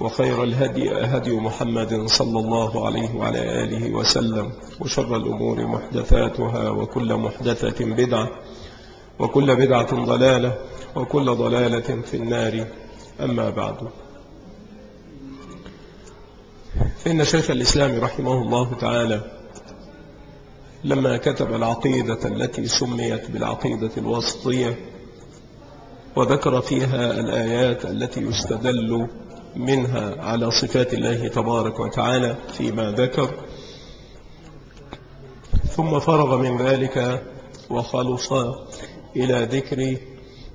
وخير الهدي هدي محمد صلى الله عليه وعلى آله وسلم وشر الأمور محدثاتها وكل محدثة بدعة وكل بدعة ضلالة وكل ضلالة في النار. أما بعد. فإن شيخ الإسلام رحمه الله تعالى لما كتب العقيدة التي سميت بالعقيدة الوسطية وذكر فيها الآيات التي يستدل منها على صفات الله تبارك وتعالى فيما ذكر. ثم فرغ من ذلك وخلص إلى ذكر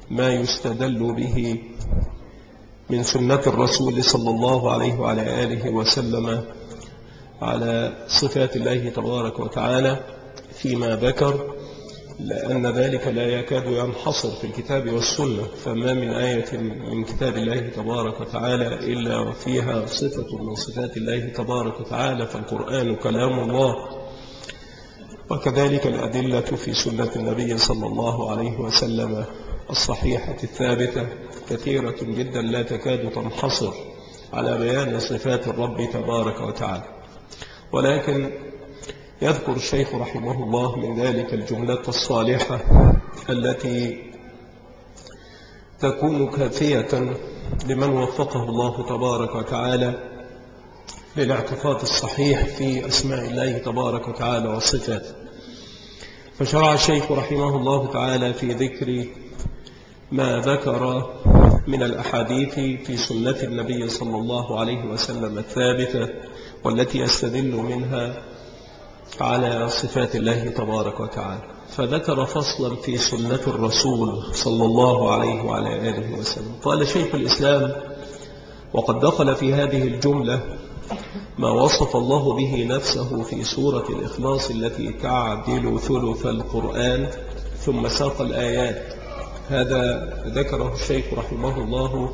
ما يستدل به من سنة الرسول صلى الله عليه وعلى آله وسلم على صفات الله تبارك وتعالى فيما ذكر. لأن ذلك لا يكاد ينحصر في الكتاب والسنة. فما من آية من كتاب الله تبارك وتعالى إلا وفيها صفة من صفات الله تبارك وتعالى فالقرآن كلام الله. وكذلك الأدلة في سنة النبي صلى الله عليه وسلم الصحيحة الثابتة كثيرة جدا لا تكاد تنحصر على بيان صفات الرب تبارك وتعالى. ولكن يذكر الشيخ رحمه الله من ذلك الجملة الصالحة التي تكون كافية لمن وفقه الله تبارك وتعالى للاعتقاد الصحيح في أسماء الله تبارك وتعالى وصفاته. فشرع الشيخ رحمه الله تعالى في ذكر ما ذكر من الأحاديث في سنة النبي صلى الله عليه وسلم الثابتة والتي يستدل منها على صفات الله تبارك وتعالى. فذكر فصلا في سنة الرسول صلى الله عليه وعلى آله وسلم. قال شيخ الإسلام وقد دخل في هذه الجملة ما وصف الله به نفسه في سورة الإخلاص التي تعدل ثلث القرآن ثم ساق الآيات. هذا ذكره الشيخ رحمه الله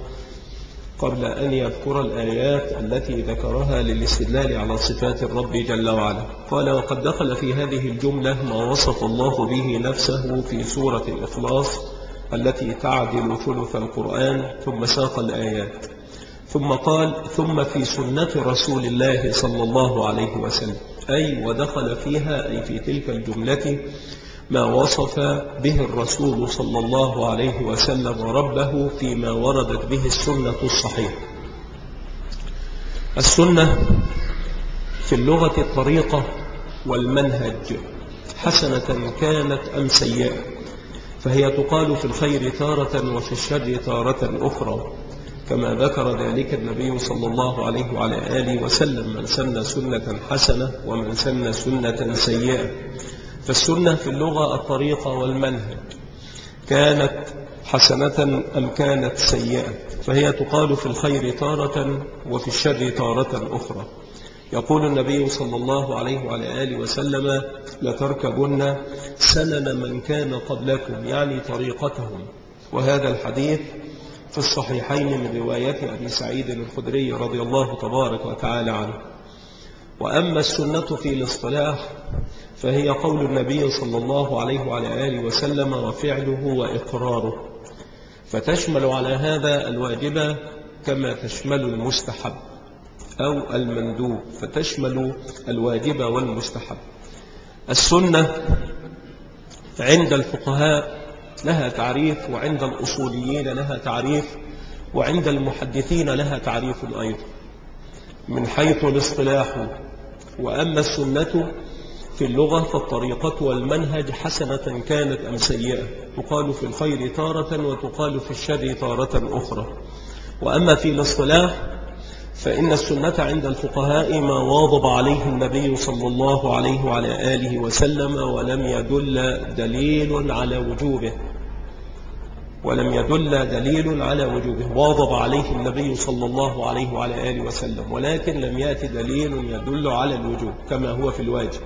قبل أن يذكر الآيات التي ذكرها للاستدلال على صفات الرب جل وعلا. قال وقد دخل في هذه الجملة ما وصف الله به نفسه في سورة الإخلاص التي تعدل ثلث القرآن ثم ساق الآيات. ثم قال ثم في سنة رسول الله صلى الله عليه وسلم. أي ودخل فيها أي في تلك الجملة ما وصف به الرسول صلى الله عليه وسلم ربه فيما وردت به السنة الصحيحة. السنة في اللغة الطريقة والمنهج حسنة كانت أم سيئة فهي تقال في الخير تارة وفي الشر تارة أخرى. كما ذكر ذلك النبي صلى الله عليه وعلى آله وسلم من سن سنة حسنة ومن سن سنة سيئة فالسنة في اللغة الطريقة والمنهج. كانت حسنة أم كانت سيئة؟ فهي تقال في الخير تارة وفي الشر تارة أخرى. يقول النبي صلى الله عليه وعلى آله وسلم لتركبن سنن من كان قبلكم. يعني طريقتهم. وهذا الحديث في الصحيحين من رواية أبي سعيد الخدري رضي الله تبارك وتعالى عنه. وأما السنة في الاصطلاح فهي قول النبي صلى الله عليه وعلى آله وسلم وفعله وإقراره. فتشمل على هذا الواجب كما تشمل المستحب أو المندوب فتشمل الواجب والمستحب. السنة عند الفقهاء لها تعريف وعند الأصوليين لها تعريف وعند المحدثين لها تعريف أيضا من حيث الاصطلاح. وأما السنة في اللغة فالطريقة والمنهج حسنة كانت أم سيئة. تقال في الخير تارة وتقال في الشر تارة أخرى. وأما في الاصطلاح فإن السنة عند الفقهاء ما واظب عليه النبي صلى الله عليه وعلى آله وسلم ولم يدل دليل على وجوبه. ولم يدل دليل على وجوبه. واظب عليه النبي صلى الله عليه وعلى آله وسلم. ولكن لم يأتي دليل يدل على الوجوب كما هو في الواجب.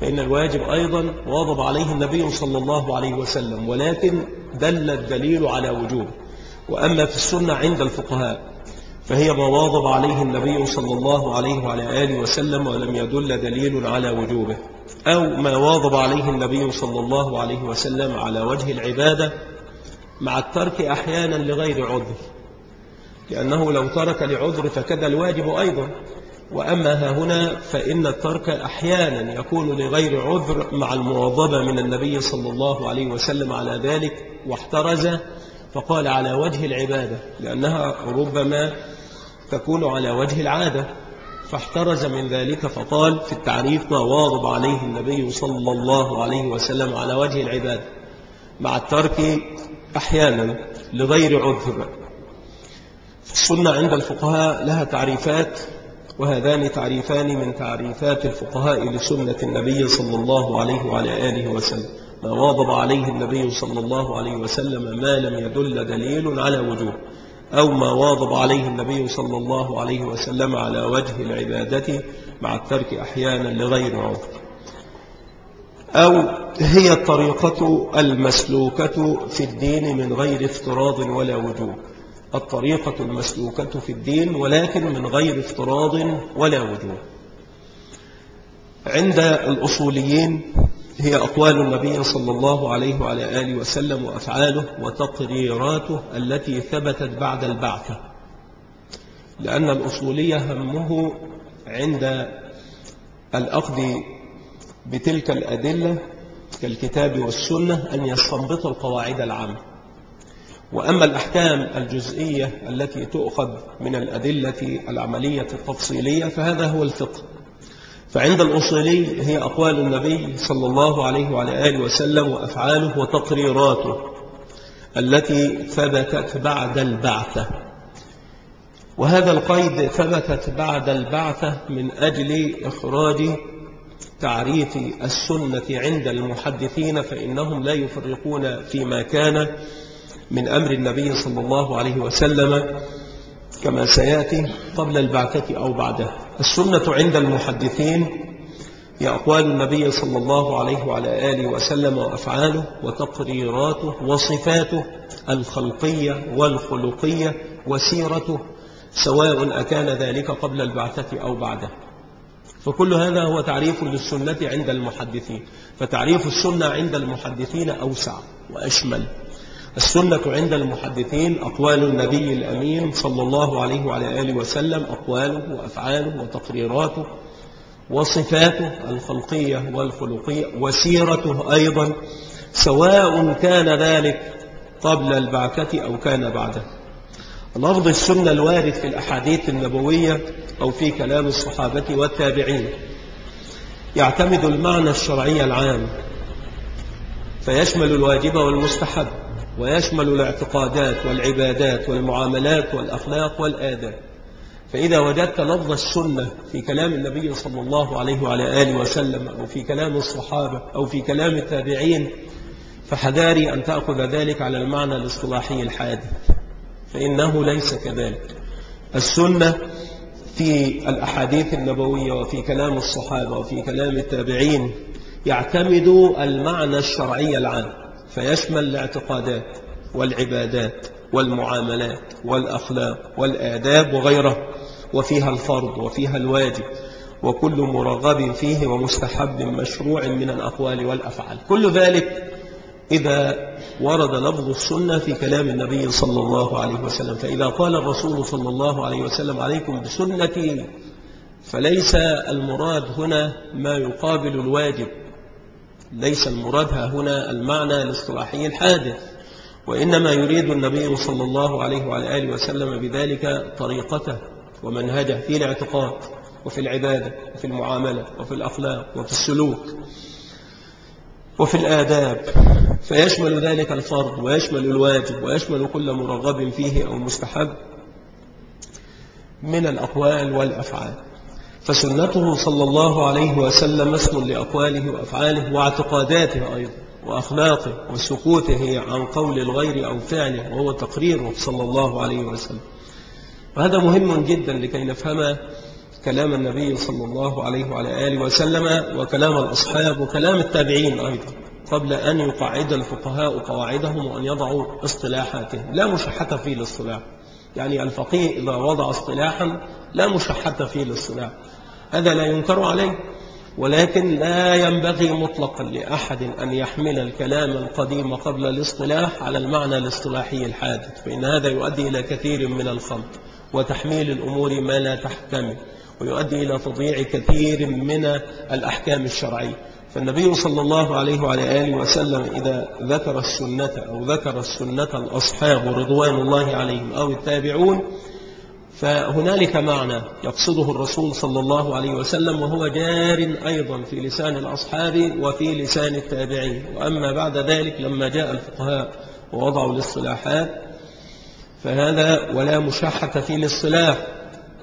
فإن الواجب أيضا واظب عليه النبي صلى الله عليه وسلم ولكن دل الدليل على وجوبه وأما في السنة عند الفقهاء فهي ما واظب عليه النبي صلى الله عليه وعلى آله وسلم ولم يدل دليل على وجوبه أو ما واظب عليه النبي صلى الله عليه وسلم على وجه العبادة مع الترك أحيانا لغير عذر. لأنه لو ترك لعذر فكذا الواجب أيضا. وأما ها هنا فإن الترك أحيانا يكون لغير عذر مع المواظبة من النبي صلى الله عليه وسلم على ذلك واحترز فقال على وجه العبادة لأنها ربما تكون على وجه العادة فاحترز من ذلك فقال في التعريف ما واظب عليه النبي صلى الله عليه وسلم على وجه العبادة. مع الترك أحيانا لغير عذر. السنة عند الفقهاء لها تعريفات وهذان تعريفان من تعريفات الفقهاء لسنة النبي صلى الله عليه وعلى آله وسلم. ما واظب عليه النبي صلى الله عليه وسلم ما لم يدل دليل على وجوه أو ما واظب عليه النبي صلى الله عليه وسلم على وجه العبادة مع الترك أحيانا لغير عذر. أو هي الطريقة المسلوكة في الدين من غير افتراض ولا وجوب. الطريقة المسلوكة في الدين ولكن من غير افتراض ولا وجوب عند الأصوليين هي أقوال النبي صلى الله عليه وعلى آله وسلم وأفعاله وتقريراته التي ثبتت بعد البعثة. لأن الأصولية همه عند الأخذ بتلك الأدلة كالكتاب والسنة أن يستنبط القواعد العامة. وأما الأحكام الجزئية التي تؤخذ من الأدلة العملية التفصيلية فهذا هو الفقه. فعند الأصولي هي أقوال النبي صلى الله عليه وعلى آله وسلم وأفعاله وتقريراته التي ثبتت بعد البعثة. وهذا القيد ثبتت بعد البعثة من أجل إخراج تعريف السنة عند المحدثين فإنهم لا يفرقون فيما كان من أمر النبي صلى الله عليه وسلم كما سيأتي قبل البعثة أو بعدها السنة عند المحدثين هي أقوال النبي صلى الله عليه وعلى آله وسلم وأفعاله وتقريراته وصفاته الخلقية والخلقية وسيرته سواء أكان ذلك قبل البعثة أو بعدها فكل هذا هو تعريف للسنة عند المحدثين. فتعريف السنة عند المحدثين أوسع وأشمل. السنة عند المحدثين أقوال النبي الأمين صلى الله عليه وعلى آله وسلم أقواله وأفعاله وتقريراته وصفاته الخلقية والخلقية وسيرته أيضا سواء كان ذلك قبل البعثة أو كان بعده. لفظ السنة الوارد في الأحاديث النبوية أو في كلام الصحابة والتابعين. يعتمد المعنى الشرعي العام فيشمل الواجب والمستحب. ويشمل الاعتقادات والعبادات والمعاملات والأخلاق والآداب. فإذا وجدت لفظ السنة في كلام النبي صلى الله عليه وعلى آله وسلم أو في كلام الصحابة أو في كلام التابعين فحذاري أن تأخذ ذلك على المعنى الاصطلاحي الحادث فإنه ليس كذلك. السنة في الأحاديث النبوية وفي كلام الصحابة وفي كلام التابعين يعتمد المعنى الشرعي العام. فيشمل الاعتقادات والعبادات والمعاملات والأخلاق والآداب وغيره وفيها الفرض وفيها الواجب وكل مرغب فيه ومستحب مشروع من الأقوال والأفعال. كل ذلك إذا ورد لفظ السنة في كلام النبي صلى الله عليه وسلم. فإذا قال الرسول صلى الله عليه وسلم عليكم بسنتي فليس المراد هنا ما يقابل الواجب ليس المراد هنا المعنى الاصطلاحي الحادث وإنما يريد النبي صلى الله عليه وعلى آله وسلم بذلك طريقته ومنهجه في الاعتقاد وفي العبادة وفي المعاملة وفي الأخلاق وفي السلوك وفي الآداب. فيشمل ذلك الفرض ويشمل الواجب ويشمل كل مرغب فيه أو مستحب من الأقوال والأفعال. فسنته صلى الله عليه وسلم اسم لأقواله وأفعاله واعتقاداته أيضا وأخلاقه وسكوته عن قول الغير أو فعله وهو تقريره صلى الله عليه وسلم. وهذا مهم جدا لكي نفهم كلام النبي صلى الله عليه وعلى آله وسلم وكلام الأصحاب وكلام التابعين أيضا قبل أن يقعد الفقهاء قواعدهم وأن يضعوا اصطلاحاتهم. لا مشحة في الاصطلاح. يعني الفقيه إذا وضع اصطلاحا لا مشحة في الاصطلاح. هذا لا ينكر عليه ولكن لا ينبغي مطلقا لأحد أن يحمل الكلام القديم قبل الاصطلاح على المعنى الاصطلاحي الحادث فإن هذا يؤدي إلى كثير من الخلط وتحميل الأمور ما لا تحتمل ويؤدي إلى تضييع كثير من الأحكام الشرعية. فالنبي صلى الله عليه وعلى آله وسلم إذا ذكر السنة أو ذكر السنة الأصحاب رضوان الله عليهم أو التابعون فهنالك معنى يقصده الرسول صلى الله عليه وسلم وهو جار أيضا في لسان الأصحاب وفي لسان التابعين. وأما بعد ذلك لما جاء الفقهاء ووضعوا الاصطلاحات فهذا ولا مشاحة في الاصطلاح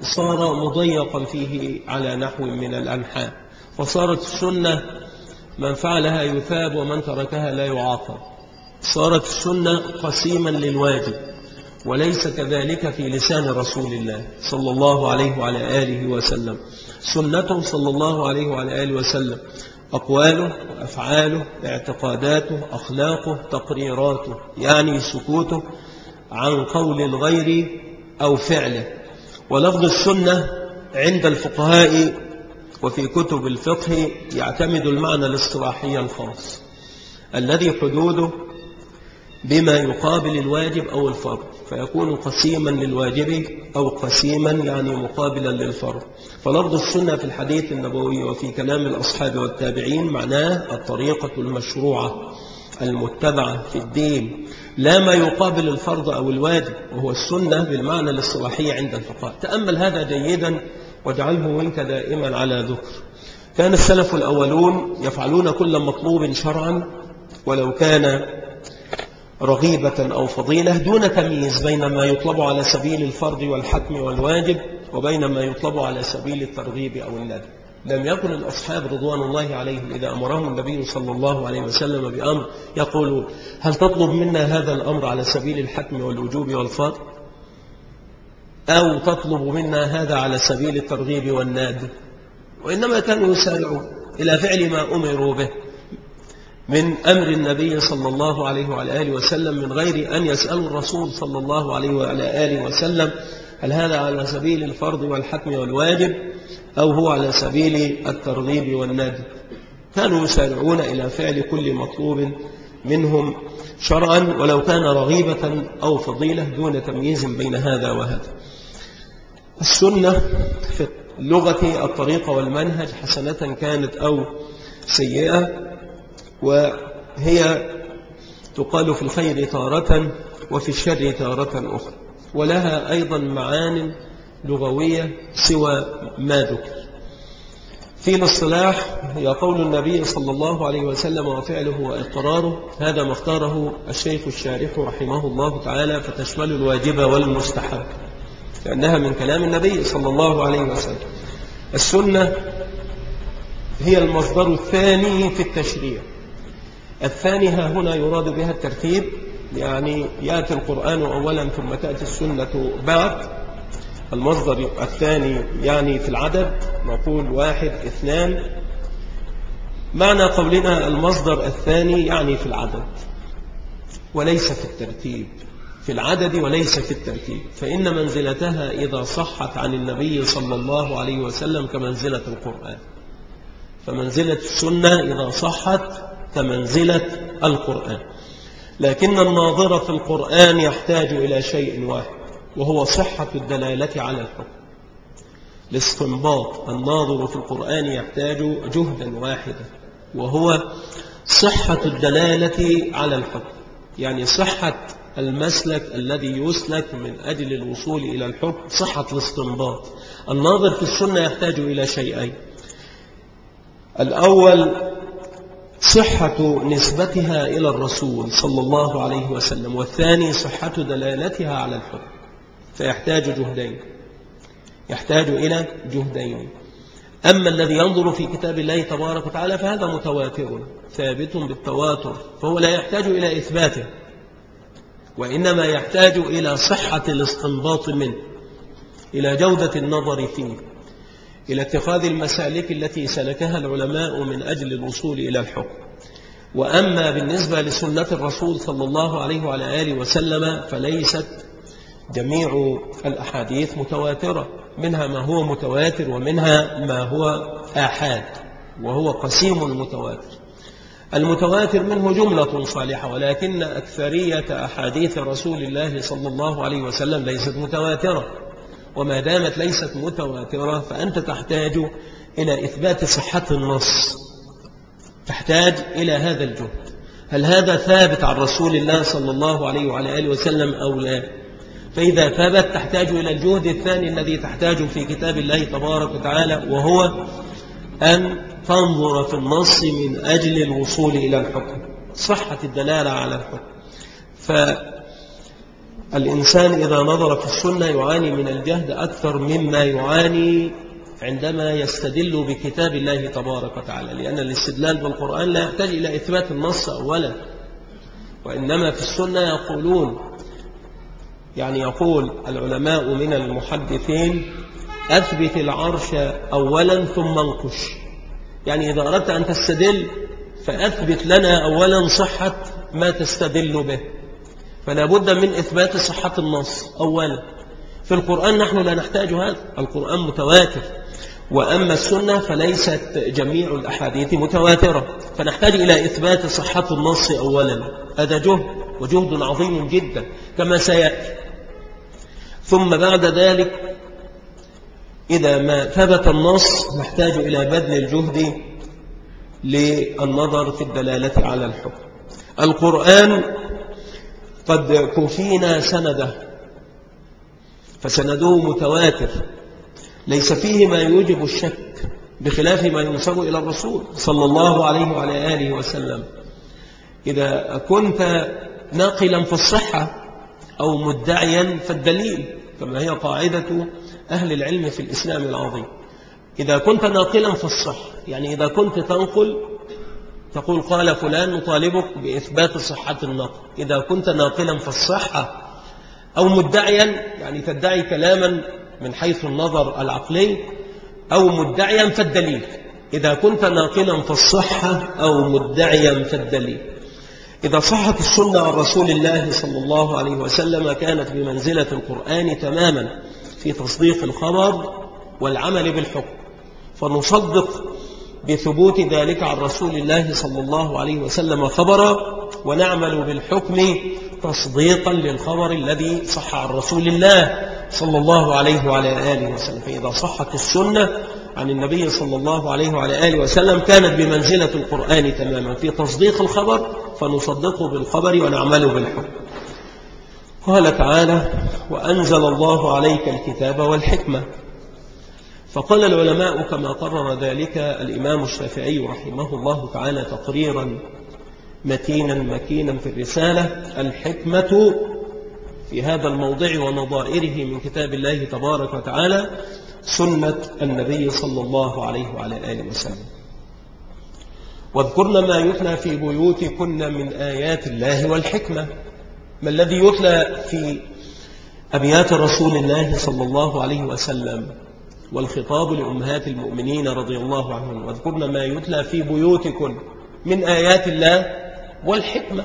صار مضيقا فيه على نحو من الأنحاء. وصارت السنة من فعلها يثاب ومن تركها لا يعاقب. صارت السنة قسيما للواجب. وليس كذلك في لسان رسول الله صلى الله عليه وعلى آله وسلم. سنته صلى الله عليه وعلى آله وسلم. أقواله أفعاله اعتقاداته أخلاقه تقريراته يعني سكوته عن قول الغير أو فعله. ولفظ السنة عند الفقهاء وفي كتب الفقه يعتمد المعنى الاصطلاحي الخاص. الذي حدوده بما يقابل الواجب أو الفرض فيكون قسيما للواجب أو قسيما يعني مقابلا للفرض. فلفظ السنة في الحديث النبوي وفي كلام الأصحاب والتابعين معناه الطريقة المشروعة المتبعة في الدين. لا ما يقابل الفرض أو الواجب وهو السنة بالمعنى الاصطلاحي عند الفقهاء. تأمل هذا جيدا واجعله منك دائما على ذكر. كان السلف الأولون يفعلون كل مطلوب شرعا ولو كان رغيبة أو فضيلة دون تمييز بين ما يطلب على سبيل الفرض والحتم والواجب وبين ما يطلب على سبيل الترغيب أو الندب. لم يكن الأصحاب رضوان الله عليهم إذا أمرهم النبي صلى الله عليه وسلم بأمر يقولون هل تطلب منا هذا الأمر على سبيل الحتم والوجوب والفرض؟ أو تطلب منا هذا على سبيل الترغيب والناد وإنما كانوا يسارعون إلى فعل ما أمروا به. من أمر النبي صلى الله عليه وعلى آله وسلم من غير أن يسألوا الرسول صلى الله عليه وعلى آله وسلم هل هذا على سبيل الفرض والحتم والواجب أو هو على سبيل الترغيب والنادي كانوا يسارعون إلى فعل كل مطلوب منهم شرعا ولو كان رغيبة أو فضيلة دون تمييز بين هذا وهذا. السنة في اللغة الطريقة والمنهج حسنة كانت أو سيئة وهي تقال في الخير تارة وفي الشر تارة أخرى. ولها أيضا معان لغوية سوى ما ذكر. في الاصطلاح هي قول النبي صلى الله عليه وسلم وفعله وإقراره هذا ما اختاره الشيخ الشارح رحمه الله تعالى فتشمل الواجب والمستحب لأنها من كلام النبي صلى الله عليه وسلم. السنة هي المصدر الثاني في التشريع. الثاني ها هنا يراد بها الترتيب يعني يأتي القرآن أولا ثم تأتي السنة بعد. المصدر الثاني يعني في العدد نقول واحد اثنان. معنى قولنا المصدر الثاني يعني في العدد وليس في الترتيب. في العدد وليس في الترتيب. فإن منزلتها إذا صحت عن النبي صلى الله عليه وسلم كمنزلة القرآن. فمنزلة السنة إذا صحت كمنزلة القرآن. لكن الناظر في القرآن يحتاج إلى شيء واحد وهو صحة الدلالة على الحكم. الاستنباط. الناظر في القرآن يحتاج جهدا واحدا وهو صحة الدلالة على الحكم. يعني صحة المسلك الذي يسلك من أجل الوصول إلى الحكم صحة الاستنباط. الناظر في السنة يحتاج إلى شيئين. الأول صحة نسبتها إلى الرسول صلى الله عليه وسلم والثاني صحة دلالتها على الحكم فيحتاج جهدين. يحتاج إلى جهدين. أما الذي ينظر في كتاب الله تبارك وتعالى فهذا متواتر ثابت بالتواتر فهو لا يحتاج إلى إثباته وإنما يحتاج إلى صحة الاستنباط منه إلى جودة النظر فيه. إلى اتخاذ المسالك التي سلكها العلماء من أجل الوصول إلى الحكم. وأما بالنسبة لسنة الرسول صلى الله عليه وعلى آله وسلم فليست جميع الأحاديث متواترة منها ما هو متواتر ومنها ما هو آحاد وهو قسيم المتواتر المتواتر منه جملة صالحة ولكن أكثرية أحاديث رسول الله صلى الله عليه وسلم ليست متواترة. وما دامت ليست متواترة فأنت تحتاج إلى إثبات صحة النص تحتاج إلى هذا الجهد. هل هذا ثابت عن رسول الله صلى الله عليه وعلى آله وسلم أو لا؟ فإذا ثبت تحتاج إلى الجهد الثاني الذي تحتاج في كتاب الله تبارك وتعالى وهو أن تنظر في النص من أجل الوصول إلى الحكم صحة الدلالة على الحكم. فالإنسان إذا نظر في السنة يعاني من الجهد أكثر مما يعاني عندما يستدل بكتاب الله تبارك وتعالى لأن الاستدلال بالقرآن لا يحتاج إلى إثبات النص أولا وإنما في السنة يقولون يعني يقول العلماء من المحدثين أثبت العرش أولا ثم انقش يعني إذا أردت أن تستدل فأثبت لنا أولا صحة ما تستدل به. فلا بد من إثبات صحة النص أولا. في القرآن نحن لا نحتاج هذا القرآن متواتر. وأما السنة فليست جميع الأحاديث متواترة. فنحتاج إلى إثبات صحة النص أولا. هذا جهد وجهد عظيم جدا كما سيأتي. ثم بعد ذلك إذا ما ثبت النص نحتاج إلى بذل الجهد للنظر في الدلالة على الحكم. القرآن قد كفينا سنده فسنده متواتر ليس فيه ما يوجب الشك بخلاف ما ينسب إلى الرسول صلى الله عليه وعلى آله وسلم. إذا كنت ناقلا في الصحة أو مدعيا فالدليل كما هي قاعدة أهل العلم في الإسلام العظيم. إذا كنت ناقلا في الصحة يعني إذا كنت تنقل تقول قال فلان نطالبك بإثبات صحة النقل. إذا كنت ناقلا في الصحة أو مدعيا يعني تدعي كلاما من حيث النظر العقلي أو مدعيا فالدليل. إذا كنت ناقلا في الصحة أو مدعيا فالدليل. إذا صحت السنة عن رسول الله صلى الله عليه وسلم كانت بمنزلة القرآن تماما في تصديق الخبر والعمل بالحكم. فنصدق بثبوت ذلك عن رسول الله صلى الله عليه وسلم خبرا ونعمل بالحكم تصديقا للخبر الذي صح عن رسول الله صلى الله عليه وعلى آله وسلم. فإذا صحت السنة عن النبي صلى الله عليه وعلى آله وسلم كانت بمنزلة القرآن تماما. في تصديق الخبر فنصدقه بالخبر ونعمل بالحكم. قال تعالى وأنزل الله عليك الكتاب والحكمة فقال العلماء كما قرر ذلك الإمام الشافعي رحمه الله تعالى تقريرا متينا مكينا في الرسالة الحكمة في هذا الموضع ونظائره من كتاب الله تبارك وتعالى سنة النبي صلى الله عليه وعلى آله وسلم. واذكرن ما يتلى في بيوتكن من آيات الله والحكمة. ما الذي يتلى في أبيات رسول الله صلى الله عليه وسلم؟ والخطاب لأمهات المؤمنين رضي الله عنهم. واذكرن ما يتلى في بيوتكن من آيات الله والحكمة.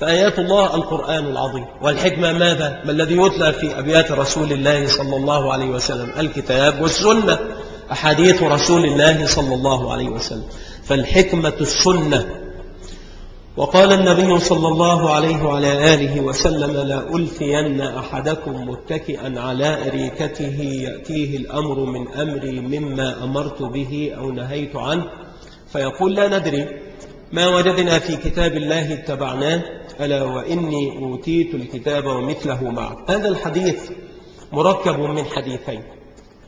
فآيات الله القرآن العظيم. والحكمة ماذا؟ ما الذي يتلى في أبيات رسول الله صلى الله عليه وسلم؟ الكتاب والسنة. أحاديث رسول الله صلى الله عليه وسلم. فالحكمة السنة. وقال النبي صلى الله عليه وعلى آله وسلم لا ألفين أحدكم متكئا على أريكته يأتيه الأمر من أمري مما أمرت به أو نهيت عنه. فيقول لا ندري. ما وجدنا في كتاب الله اتبعناه. ألا وإني أوتيت الكتاب ومثله معه. هذا الحديث مركب من حديثين.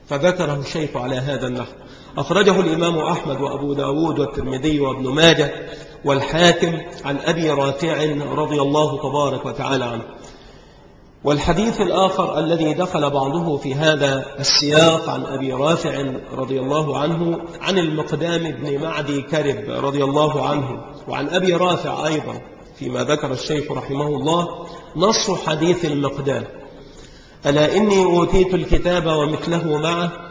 فذكره الشيخ على هذا النحو. أخرجه الإمام أحمد وأبو داود والترمذي وابن ماجه والحاكم عن أبي رافع رضي الله تبارك وتعالى عنه. والحديث الآخر الذي دخل بعضه في هذا السياق عن أبي رافع رضي الله عنه عن المقدام بن معدي كرب رضي الله عنه. وعن أبي رافع أيضا فيما ذكر الشيخ رحمه الله نص حديث المقدام. ألا إني أوتيت الكتاب ومثله معه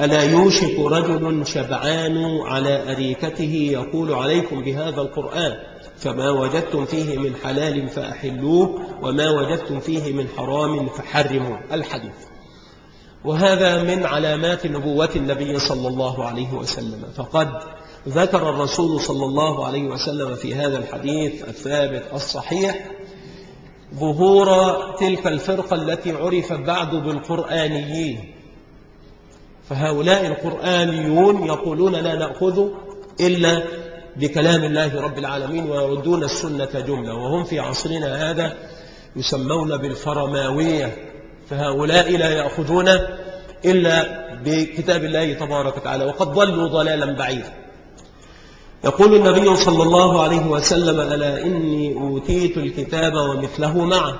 ألا يوشك رجل شبعان على أريكته يقول عليكم بهذا القرآن فما وجدتم فيه من حلال فأحلوه وما وجدتم فيه من حرام فحرموا الحديث. وهذا من علامات نبوة النبي صلى الله عليه وسلم. فقد ذكر الرسول صلى الله عليه وسلم في هذا الحديث الثابت الصحيح ظهور تلك الفرقة التي عرفت بعد بالقرآنيين. فهؤلاء القرآنيون يقولون لا نأخذ إلا بكلام الله رب العالمين ويردون السنة جملة. وهم في عصرنا هذا يسمون بالفرماوية. فهؤلاء لا يأخذون إلا بكتاب الله تبارك وتعالى. وقد ضلوا ضلالا بعيدا يقول النبي صلى الله عليه وسلم ألا إني أوتيت الكتاب ومثله معه.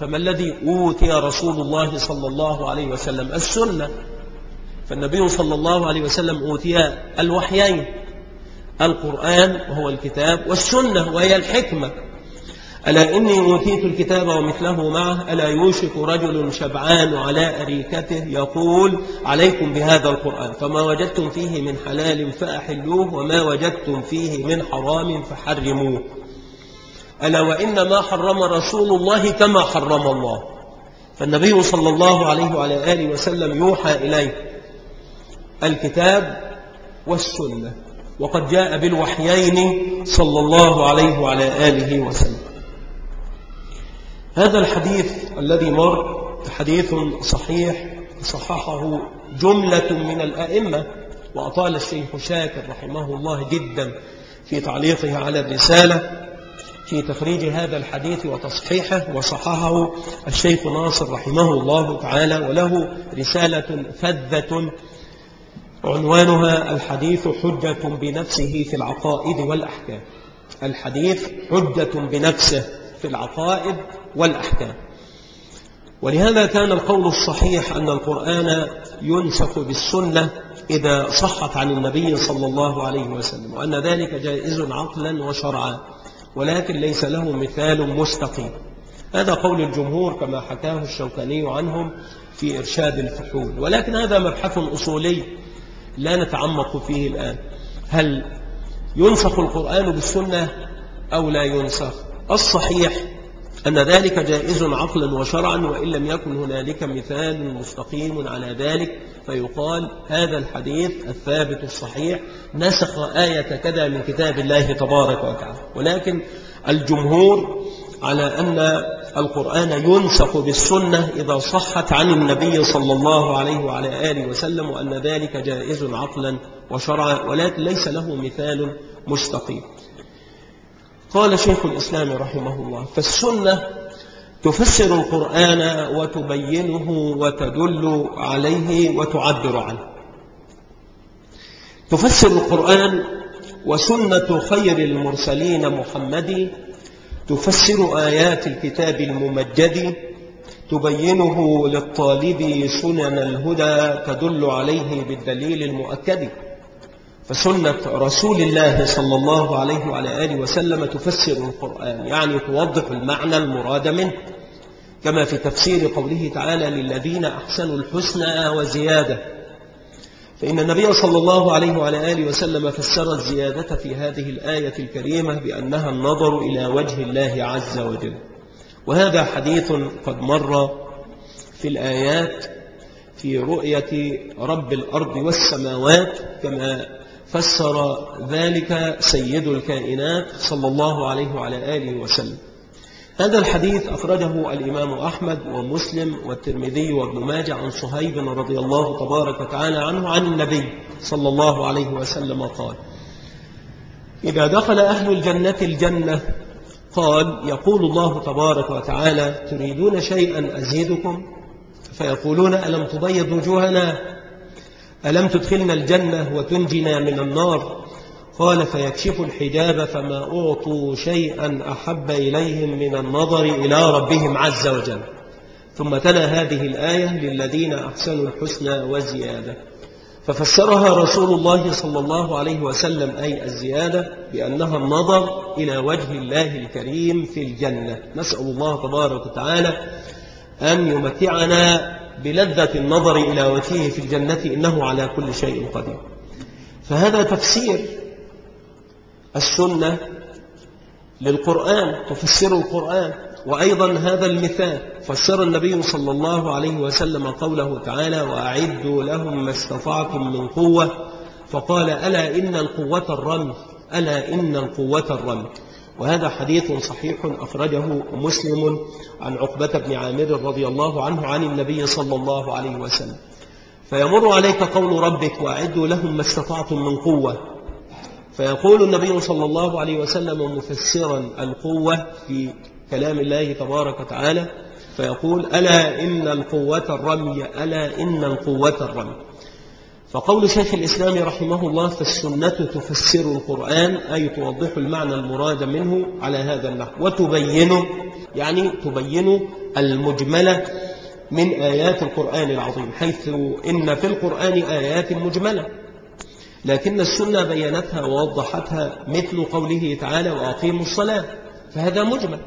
فما الذي أوتي رسول الله صلى الله عليه وسلم؟ السنة. فالنبي صلى الله عليه وسلم أوتي الوحيين القرآن وهو الكتاب والسنة وهي الحكمة. ألا إني أوتيت الكتاب ومثله معه؟ ألا يوشك رجل شبعان على أريكته يقول عليكم بهذا القرآن فما وجدتم فيه من حلال فأحلوه وما وجدتم فيه من حرام فحرموه. ألا وإن ما حرم رسول الله كما حرم الله. فالنبي صلى الله عليه وعلى آله وسلم يوحى إليه. الكتاب والسنة وقد جاء بالوحيين صلى الله عليه وعلى آله وسلم. هذا الحديث الذي مر حديث صحيح صححه جملة من الأئمة وأطال الشيخ شاكر رحمه الله جدا في تعليقه على الرسالة في تخريج هذا الحديث وتصحيحه وصححه الشيخ ناصر رحمه الله تعالى وله رسالة فذة عنوانها الحديث حجة بنفسه في العقائد والأحكام. الحديث حجة بنفسه في العقائد والأحكام. ولهذا كان القول الصحيح أن القرآن ينسخ بالسنة إذا صحت عن النبي صلى الله عليه وسلم وأن ذلك جائز عقلا وشرعا ولكن ليس له مثال مستقيم. هذا قول الجمهور كما حكاه الشوكاني عنهم في إرشاد الفحول. ولكن هذا مبحث أصولي لا نتعمق فيه الآن. هل ينسخ القرآن بالسنة أو لا ينسخ؟ الصحيح أن ذلك جائز عقلا وشرعا وإن لم يكن هنالك مثال مستقيم على ذلك فيقال هذا الحديث الثابت الصحيح نسخ آية كذا من كتاب الله تبارك وتعالى. ولكن الجمهور على أن القرآن ينسخ بالسنة إذا صحت عن النبي صلى الله عليه وعلى آله وسلم وأن ذلك جائز عقلا وشرعا ولكن ليس له مثال مستقيم. قال شيخ الإسلام رحمه الله فالسنة تفسر القرآن وتبينه وتدل عليه وتعبر عنه. تفسر القرآن وسنة خير المرسلين محمد تفسر آيات الكتاب الممجد تبينه للطالب سنن الهدى تدل عليه بالدليل المؤكد. فسنة رسول الله صلى الله عليه وعلى آله وسلم تفسر القرآن يعني توضح المعنى المراد منه. كما في تفسير قوله تعالى للذين أحسنوا الحسنى وزيادة. فإن النبي صلى الله عليه وعلى آله وسلم فسر الزيادة في هذه الآية الكريمة بأنها النظر إلى وجه الله عز وجل. وهذا حديث قد مر في الآيات في رؤية رب الأرض والسماوات كما فسر ذلك سيد الكائنات صلى الله عليه وعلى آله وسلم. هذا الحديث أخرجه الإمام أحمد ومسلم والترمذي وابن ماجه عن صهيب رضي الله تبارك وتعالى عنه عن النبي صلى الله عليه وسلم قال إذا دخل أهل الجنة الجنة قال يقول الله تبارك وتعالى تريدون شيئا أزيدكم؟ فيقولون ألم تبيض وجوهنا؟ ألم تدخلنا الجنة وتنجنا من النار؟ قال فيكشف الحجاب فما أعطوا شيئا أحب إليهم من النظر إلى ربهم عز وجل. ثم تلا هذه الآية للذين أحسنوا الحسنى وزيادة. ففسرها رسول الله صلى الله عليه وسلم أي الزيادة بأنها النظر إلى وجه الله الكريم في الجنة. نسأل الله تبارك وتعالى أن يمتعنا بلذة النظر إلى وجهه في الجنة إنه على كل شيء قدير. فهذا تفسير السنة للقرآن تفسر القرآن. وأيضا هذا المثال فسر النبي صلى الله عليه وسلم قوله تعالى وأعدوا لهم ما استطعتم من قوة فقال ألا إن القوة الرمي ألا إن القوة الرمي وهذا حديث صحيح أخرجه مسلم عن عقبة بن عامر رضي الله عنه عن النبي صلى الله عليه وسلم. فيمر عليك قول ربك وأعدوا لهم ما استطعتم من قوة فيقول النبي صلى الله عليه وسلم مفسرا القوة في كلام الله تبارك وتعالى فيقول ألا إن القوة الرمي ألا إن القوة الرمي. فقول شيخ الإسلام رحمه الله فالسنة تفسر القرآن أي توضح المعنى المراد منه على هذا النحو. وتبينه يعني تبين المجملة من آيات القرآن العظيم حيث إن في القرآن آيات مجملة. لكن السنة بينتها ووضحتها مثل قوله تعالى وأقيموا الصلاة فهذا مجمل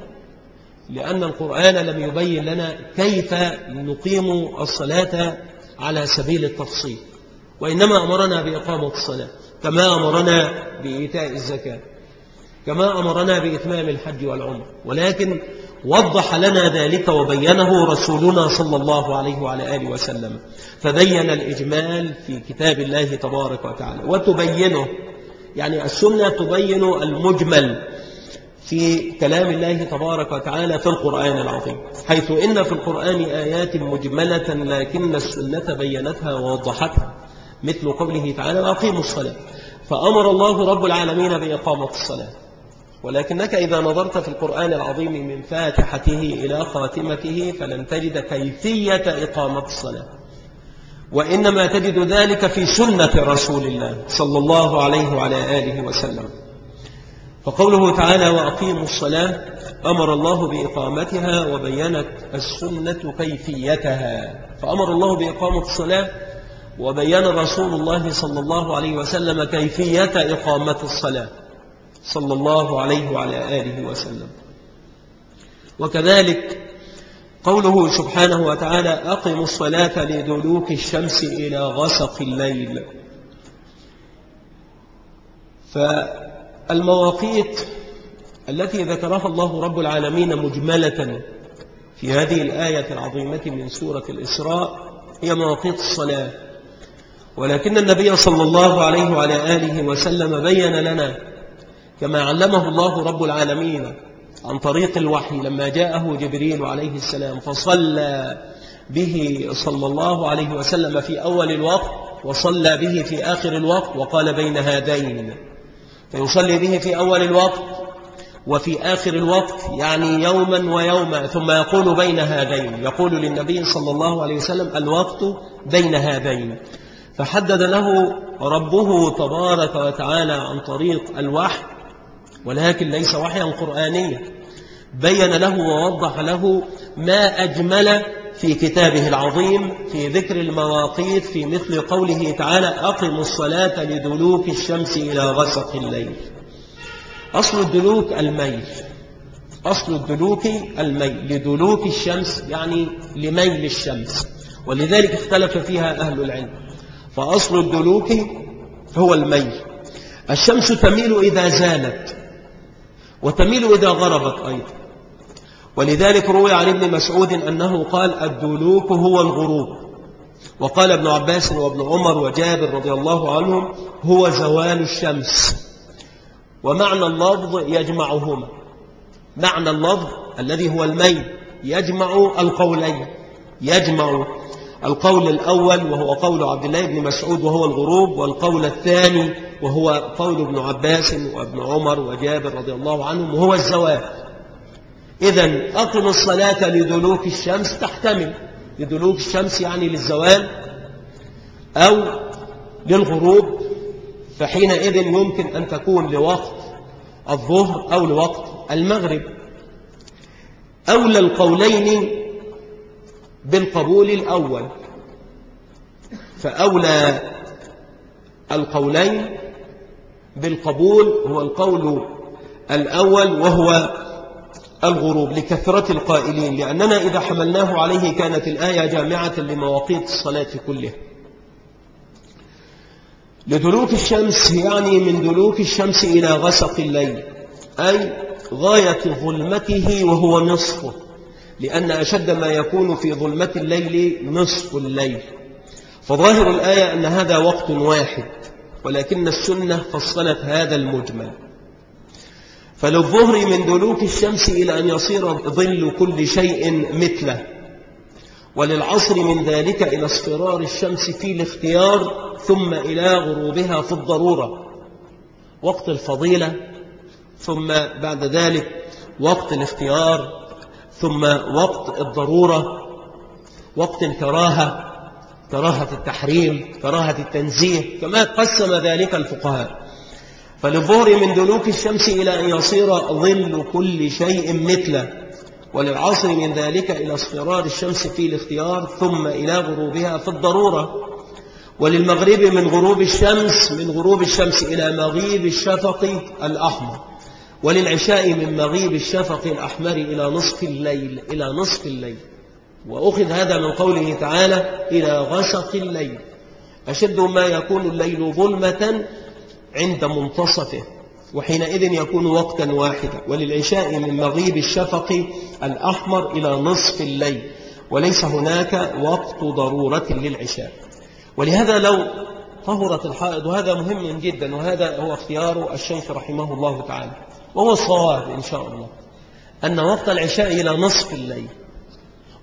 لأن القرآن لم يبين لنا كيف نقيم الصلاة على سبيل التفصيل وإنما أمرنا بإقامة الصلاة كما أمرنا بإيتاء الزكاة كما أمرنا بإتمام الحج والعمر ولكن وضح لنا ذلك وبينه رسولنا صلى الله عليه وعلى آله وسلم. فبين الإجمال في كتاب الله تبارك وتعالى. وتبينه. يعني السنة تبين المجمل في كلام الله تبارك وتعالى في القرآن العظيم. حيث إن في القرآن آيات مجملة لكن السنة بينتها ووضحتها. مثل قوله تعالى وأقيموا الصلاة فأمر الله رب العالمين بإقامة الصلاة. ولكنك إذا نظرت في القرآن العظيم من فاتحته إلى خاتمته فلن تجد كيفية إقامة الصلاة. وإنما تجد ذلك في سنة رسول الله صلى الله عليه وعلى آله وسلم. فقوله تعالى وأقيموا الصلاة أمر الله بإقامتها وبينت السنة كيفيتها. فأمر الله بإقامة الصلاة وبين رسول الله صلى الله عليه وسلم كيفية إقامة الصلاة. صلى الله عليه وعلى آله وسلم. وكذلك قوله سبحانه وتعالى أقم الصلاة لدلوك الشمس إلى غسق الليل. فالمواقيت التي ذكرها الله رب العالمين مجملة في هذه الآية العظيمة من سورة الإسراء هي مواقيت الصلاة. ولكن النبي صلى الله عليه وعلى آله وسلم بين لنا كما علمه الله رب العالمين عن طريق الوحي لما جاءه جبريل عليه السلام فصلى به صلى الله عليه وسلم في أول الوقت وصلى به في آخر الوقت وقال بين هذين. فيصلي به في أول الوقت وفي آخر الوقت يعني يوما ويوما ثم يقول بين هذين. يقول للنبي صلى الله عليه وسلم الوقت بين هذين. فحدد له ربه تبارك وتعالى عن طريق الوحي ولكن ليس وحيا قرآنيا. بين له ووضح له ما أجمل في كتابه العظيم في ذكر المواقيت في مثل قوله تعالى أقم الصلاة لدلوك الشمس إلى غسق الليل. أصل الدلوك الميل. أصل الدلوك الميل. لدلوك الشمس يعني لميل الشمس. ولذلك اختلف فيها أهل العلم. فأصل الدلوك هو الميل. الشمس تميل إذا زالت. وتميل إذا غربت أيضا. ولذلك روي عن ابن مسعود أنه قال الدلوك هو الغروب. وقال ابن عباس وابن عمر وجابر رضي الله عنهم هو زوال الشمس. ومعنى اللفظ يجمعهما. معنى اللفظ الذي هو الميل يجمع القولين. يجمع القول الأول وهو قول عبد الله بن مسعود وهو الغروب والقول الثاني وهو قول ابن عباس وابن عمر وجابر رضي الله عنهم وهو الزواج. إذا أقم الصلاة لدلوك الشمس تحتمل. لدلوك الشمس يعني للزوال أو للغروب. فحينئذ يمكن أن تكون لوقت الظهر أو لوقت المغرب. أولى القولين بالقبول الأول. فأولى القولين بالقبول هو القول الأول وهو الغروب لكثرة القائلين لأننا إذا حملناه عليه كانت الآية جامعة لمواقيت الصلاة كلها. لدلوك الشمس يعني من دلوك الشمس إلى غسق الليل أي غاية ظلمته وهو نصفه. لأن أشد ما يكون في ظلمة الليل نصف الليل. فظاهر الآية أن هذا وقت واحد ولكن السنة فصلت هذا المجمل. فللظهر من دلوك الشمس إلى أن يصير ظل كل شيء مثله وللعصر من ذلك إلى اصفرار الشمس في الاختيار ثم إلى غروبها في الضرورة. وقت الفضيلة ثم بعد ذلك وقت الاختيار ثم وقت الضرورة وقت الكراهة كراهة التحريم كراهة التنزيه كما قسم ذلك الفقهاء. فللظهر من دلوك الشمس إلى أن يصير ظل كل شيء مثله وللعصر من ذلك إلى اصفرار الشمس في الاختيار ثم إلى غروبها في الضرورة. وللمغرب من غروب الشمس من غروب الشمس إلى مغيب الشفق الأحمر. وللعشاء من مغيب الشفق الأحمر إلى نصف الليل إلى نصف الليل. وأخذ هذا من قوله تعالى إلى غسق الليل. أشد ما يكون الليل ظلمة عند منتصفه وحينئذ يكون وقتا واحدا. وللعشاء من مغيب الشفق الأحمر إلى نصف الليل. وليس هناك وقت ضرورة للعشاء. ولهذا لو طهرت الحائض وهذا مهم جدا وهذا هو اختيار الشيخ رحمه الله تعالى. وهو الصواب إن شاء الله. أن وقت العشاء إلى نصف الليل.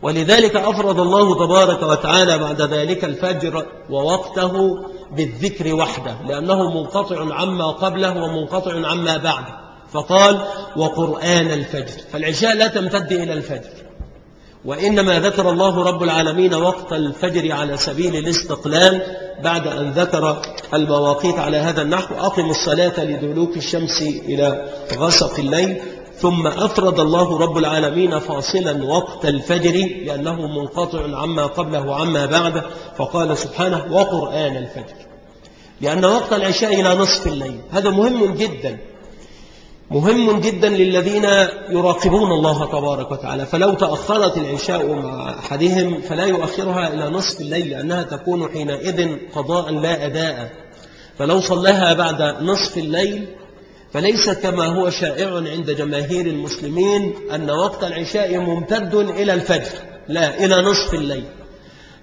ولذلك أفرض الله تبارك وتعالى بعد ذلك الفجر ووقته بالذكر وحده لأنه منقطع عما قبله ومنقطع عما بعده. فقال وقرآن الفجر. فالعشاء لا تمتد إلى الفجر. وإنما ذكر الله رب العالمين وقت الفجر على سبيل الاستقلال بعد أن ذكر المواقيت على هذا النحو. أقم الصلاة لدلوك الشمس إلى غسق الليل. ثم أفرد الله رب العالمين فاصلا وقت الفجر لأنه منقطع عما قبله وعما بعده. فقال سبحانه وقرآن الفجر. لأن وقت العشاء إلى نصف الليل. هذا مهم جدا. مهم جدا للذين يراقبون الله تبارك وتعالى. فلو تأخرت العشاء مع أحدهم فلا يؤخرها إلى نصف الليل لأنها تكون حينئذ قضاء لا أداء. فلو صلىها بعد نصف الليل فليس كما هو شائع عند جماهير المسلمين أن وقت العشاء ممتد إلى الفجر لا إلى نصف الليل.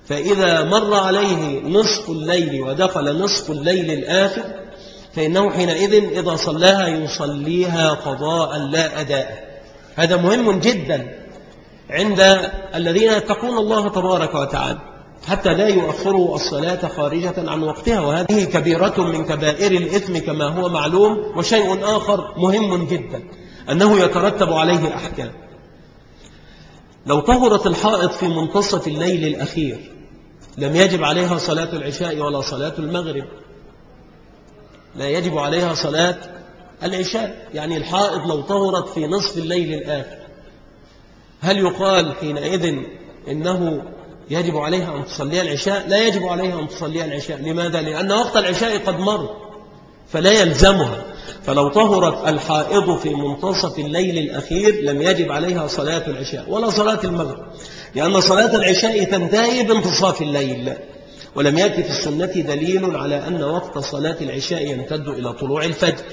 فإذا مر عليه نصف الليل ودخل نصف الليل الآخر فإنه حينئذ إذا صلاها يصليها قضاء لا أداء. هذا مهم جدا عند الذين يتقون الله تبارك وتعالى حتى لا يؤخروا الصلاة خارجة عن وقتها. وهذه كبيرة من كبائر الإثم كما هو معلوم وشيء آخر مهم جدا أنه يترتب عليه أحكام لو طهرت الحائط في منتصف الليل الأخير لم يجب عليها صلاة العشاء ولا صلاة المغرب. لا يجب عليها صلاة العشاء يعني الحائط لو طهرت في نصف الليل الآخر. هل يقال حينئذ إنه يجب عليها أن تصلي العشاء؟ لا يجب عليها أن تصلي العشاء. لماذا؟ لأن وقت العشاء قد مر فلا يلزمها. فلو طهرت الحائض في منتصف الليل الأخير لم يجب عليها صلاة العشاء ولا صلاة المغرب لأن صلاة العشاء تنتهي بانتصاف الليل. ولم يأتي في السنة دليل على أن وقت صلاة العشاء يمتد إلى طلوع الفجر.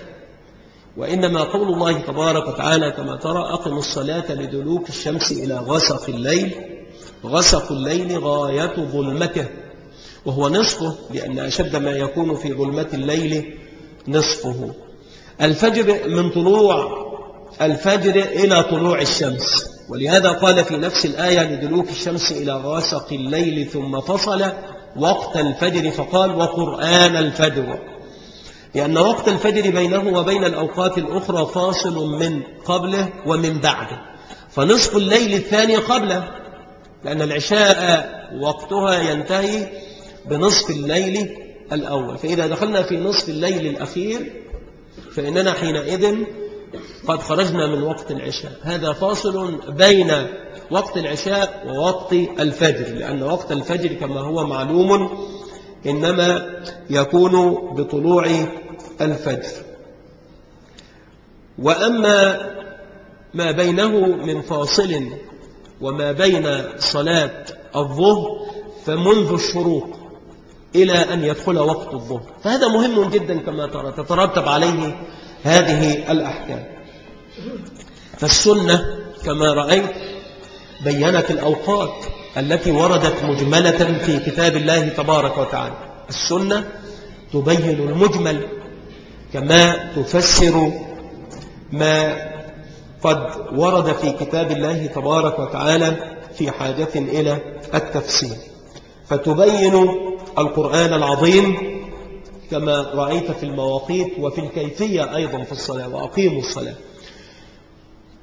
وإنما قول الله تبارك وتعالى كما ترى أقم الصلاة لدلوك الشمس إلى غسق الليل غسق الليل غاية ظلمته. وهو نصفه لأن أشد ما يكون في ظلمة الليل نصفه. الفجر من طلوع الفجر إلى طلوع الشمس. ولهذا قال في نفس الآية لدلوك الشمس إلى غاسق الليل ثم فصل. وقت الفجر فقال وقرآن الفجر. لأن وقت الفجر بينه وبين الأوقات الأخرى فاصل من قبله ومن بعده. فنصف الليل الثاني قبله. لأن العشاء وقتها ينتهي بنصف الليل الأول. فإذا دخلنا في نصف الليل الأخير فإننا حينئذ قد خرجنا من وقت العشاء. هذا فاصل بين وقت العشاء ووقت الفجر لأن وقت الفجر كما هو معلوم إنما يكون بطلوع الفجر. وأما ما بينه من فاصل وما بين صلاة الظهر فمنذ الشروق إلى أن يدخل وقت الظهر. فهذا مهم جدا كما ترى تترتب عليه هذه الأحكام. فالسنة كما رأيت بينت الأوقات التي وردت مجملة في كتاب الله تبارك وتعالى. السنة تبين المجمل كما تفسر ما قد ورد في كتاب الله تبارك وتعالى في حاجة إلى التفسير. فتبين القرآن العظيم كما رأيت في المواقيت وفي الكيفية أيضا في الصلاة وأقيموا الصلاة.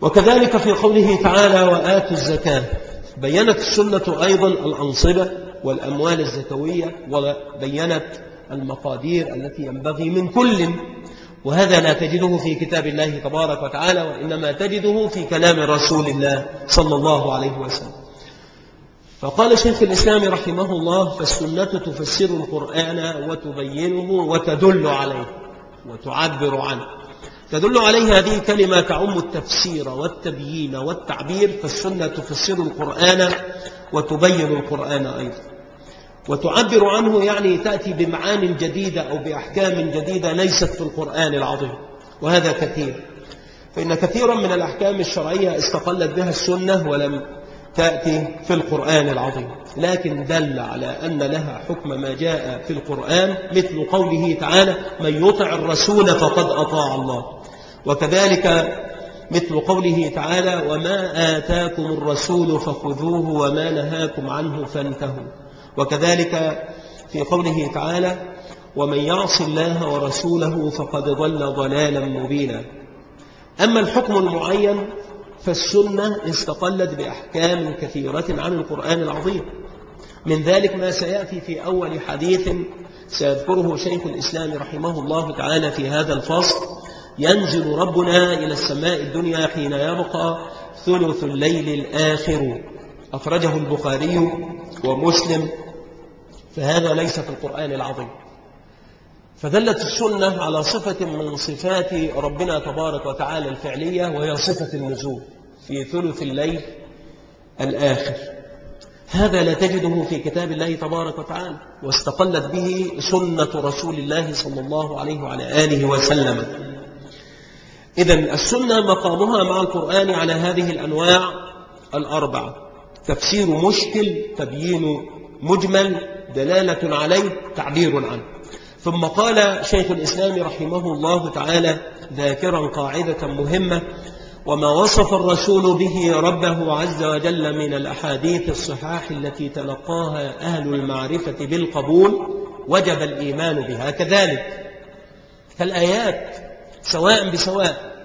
وكذلك في قوله تعالى وآتوا الزكاة. بينت السنة أيضا الأنصبة والأموال الزكوية وبينت المقادير التي ينبغي من كل. وهذا لا تجده في كتاب الله تبارك وتعالى وإنما تجده في كلام رسول الله صلى الله عليه وسلم. فقال شيخ الإسلام رحمه الله فالسنة تفسر القرآن وتبينه وتدل عليه. وتعبر عنه. تدل عليه هذه الكلمة تعم التفسير والتبيين والتعبير فالسنة تفسر القرآن وتبين القرآن أيضا. وتعبر عنه يعني تأتي بمعان جديدة أو بأحكام جديدة ليست في القرآن العظيم وهذا كثير. فإن كثيرا من الأحكام الشرعية استقلت بها السنة ولم تأتي في القرآن العظيم. لكن دل على أن لها حكم ما جاء في القرآن مثل قوله تعالى من يطع الرسول فقد أطاع الله وكذلك مثل قوله تعالى وما آتاكم الرسول فخذوه وما نهاكم عنه فانتهوا وكذلك في قوله تعالى ومن يعص الله ورسوله فقد ضل ضلالا مبينا أما الحكم المعين فالسنة استقلت بأحكام كثيرة عن القرآن العظيم. من ذلك ما سيأتي في أول حديث سيذكره شيخ الإسلام رحمه الله تعالى في هذا الفصل. ينزل ربنا إلى السماء الدنيا حين يبقى ثلث الليل الآخر. أخرجه البخاري ومسلم. فهذا ليس في القرآن العظيم. فدلت السنة على صفة من صفات ربنا تبارك وتعالى الفعلية وهي صفة النزول. في ثلث الليل الآخر. هذا لا تجده في كتاب الله تبارك وتعالى واستقلت به سنة رسول الله صلى الله عليه وعلى آله وسلم. إذا السنة مقامها مع القرآن على هذه الأنواع الأربعة تفسير مشكل تبيين مجمل دلالة عليه تعبير عنه. ثم قال شيخ الإسلام رحمه الله تعالى ذاكرا قاعدة مهمة وما وصف الرسول به ربه عز وجل من الأحاديث الصحاح التي تلقاها أهل المعرفة بالقبول وجب الإيمان بها كذلك. فالآيات سواء بسواء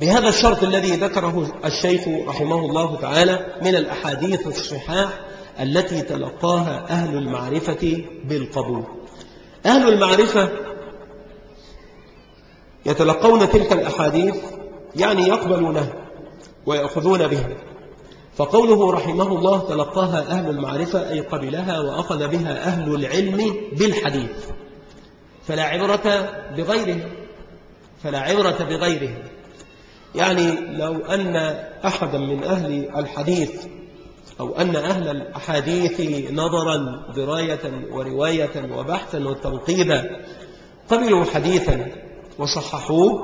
بهذا الشرط الذي ذكره الشيخ رحمه الله تعالى من الأحاديث الصحاح التي تلقاها أهل المعرفة بالقبول. أهل المعرفة يتلقون تلك الأحاديث يعني يقبلونها ويأخذون بها فقوله رحمه الله تلقاها أهل المعرفة أي قبلها وأخذ بها أهل العلم بالحديث. فلا عبرة بغيره. فلا عبرة بغيره. يعني لو أن أحدا من أهل الحديث أو أن أهل الأحاديث نظرا دراية ورواية وبحثا وتنقيبا قبلوا حديثا وصححوه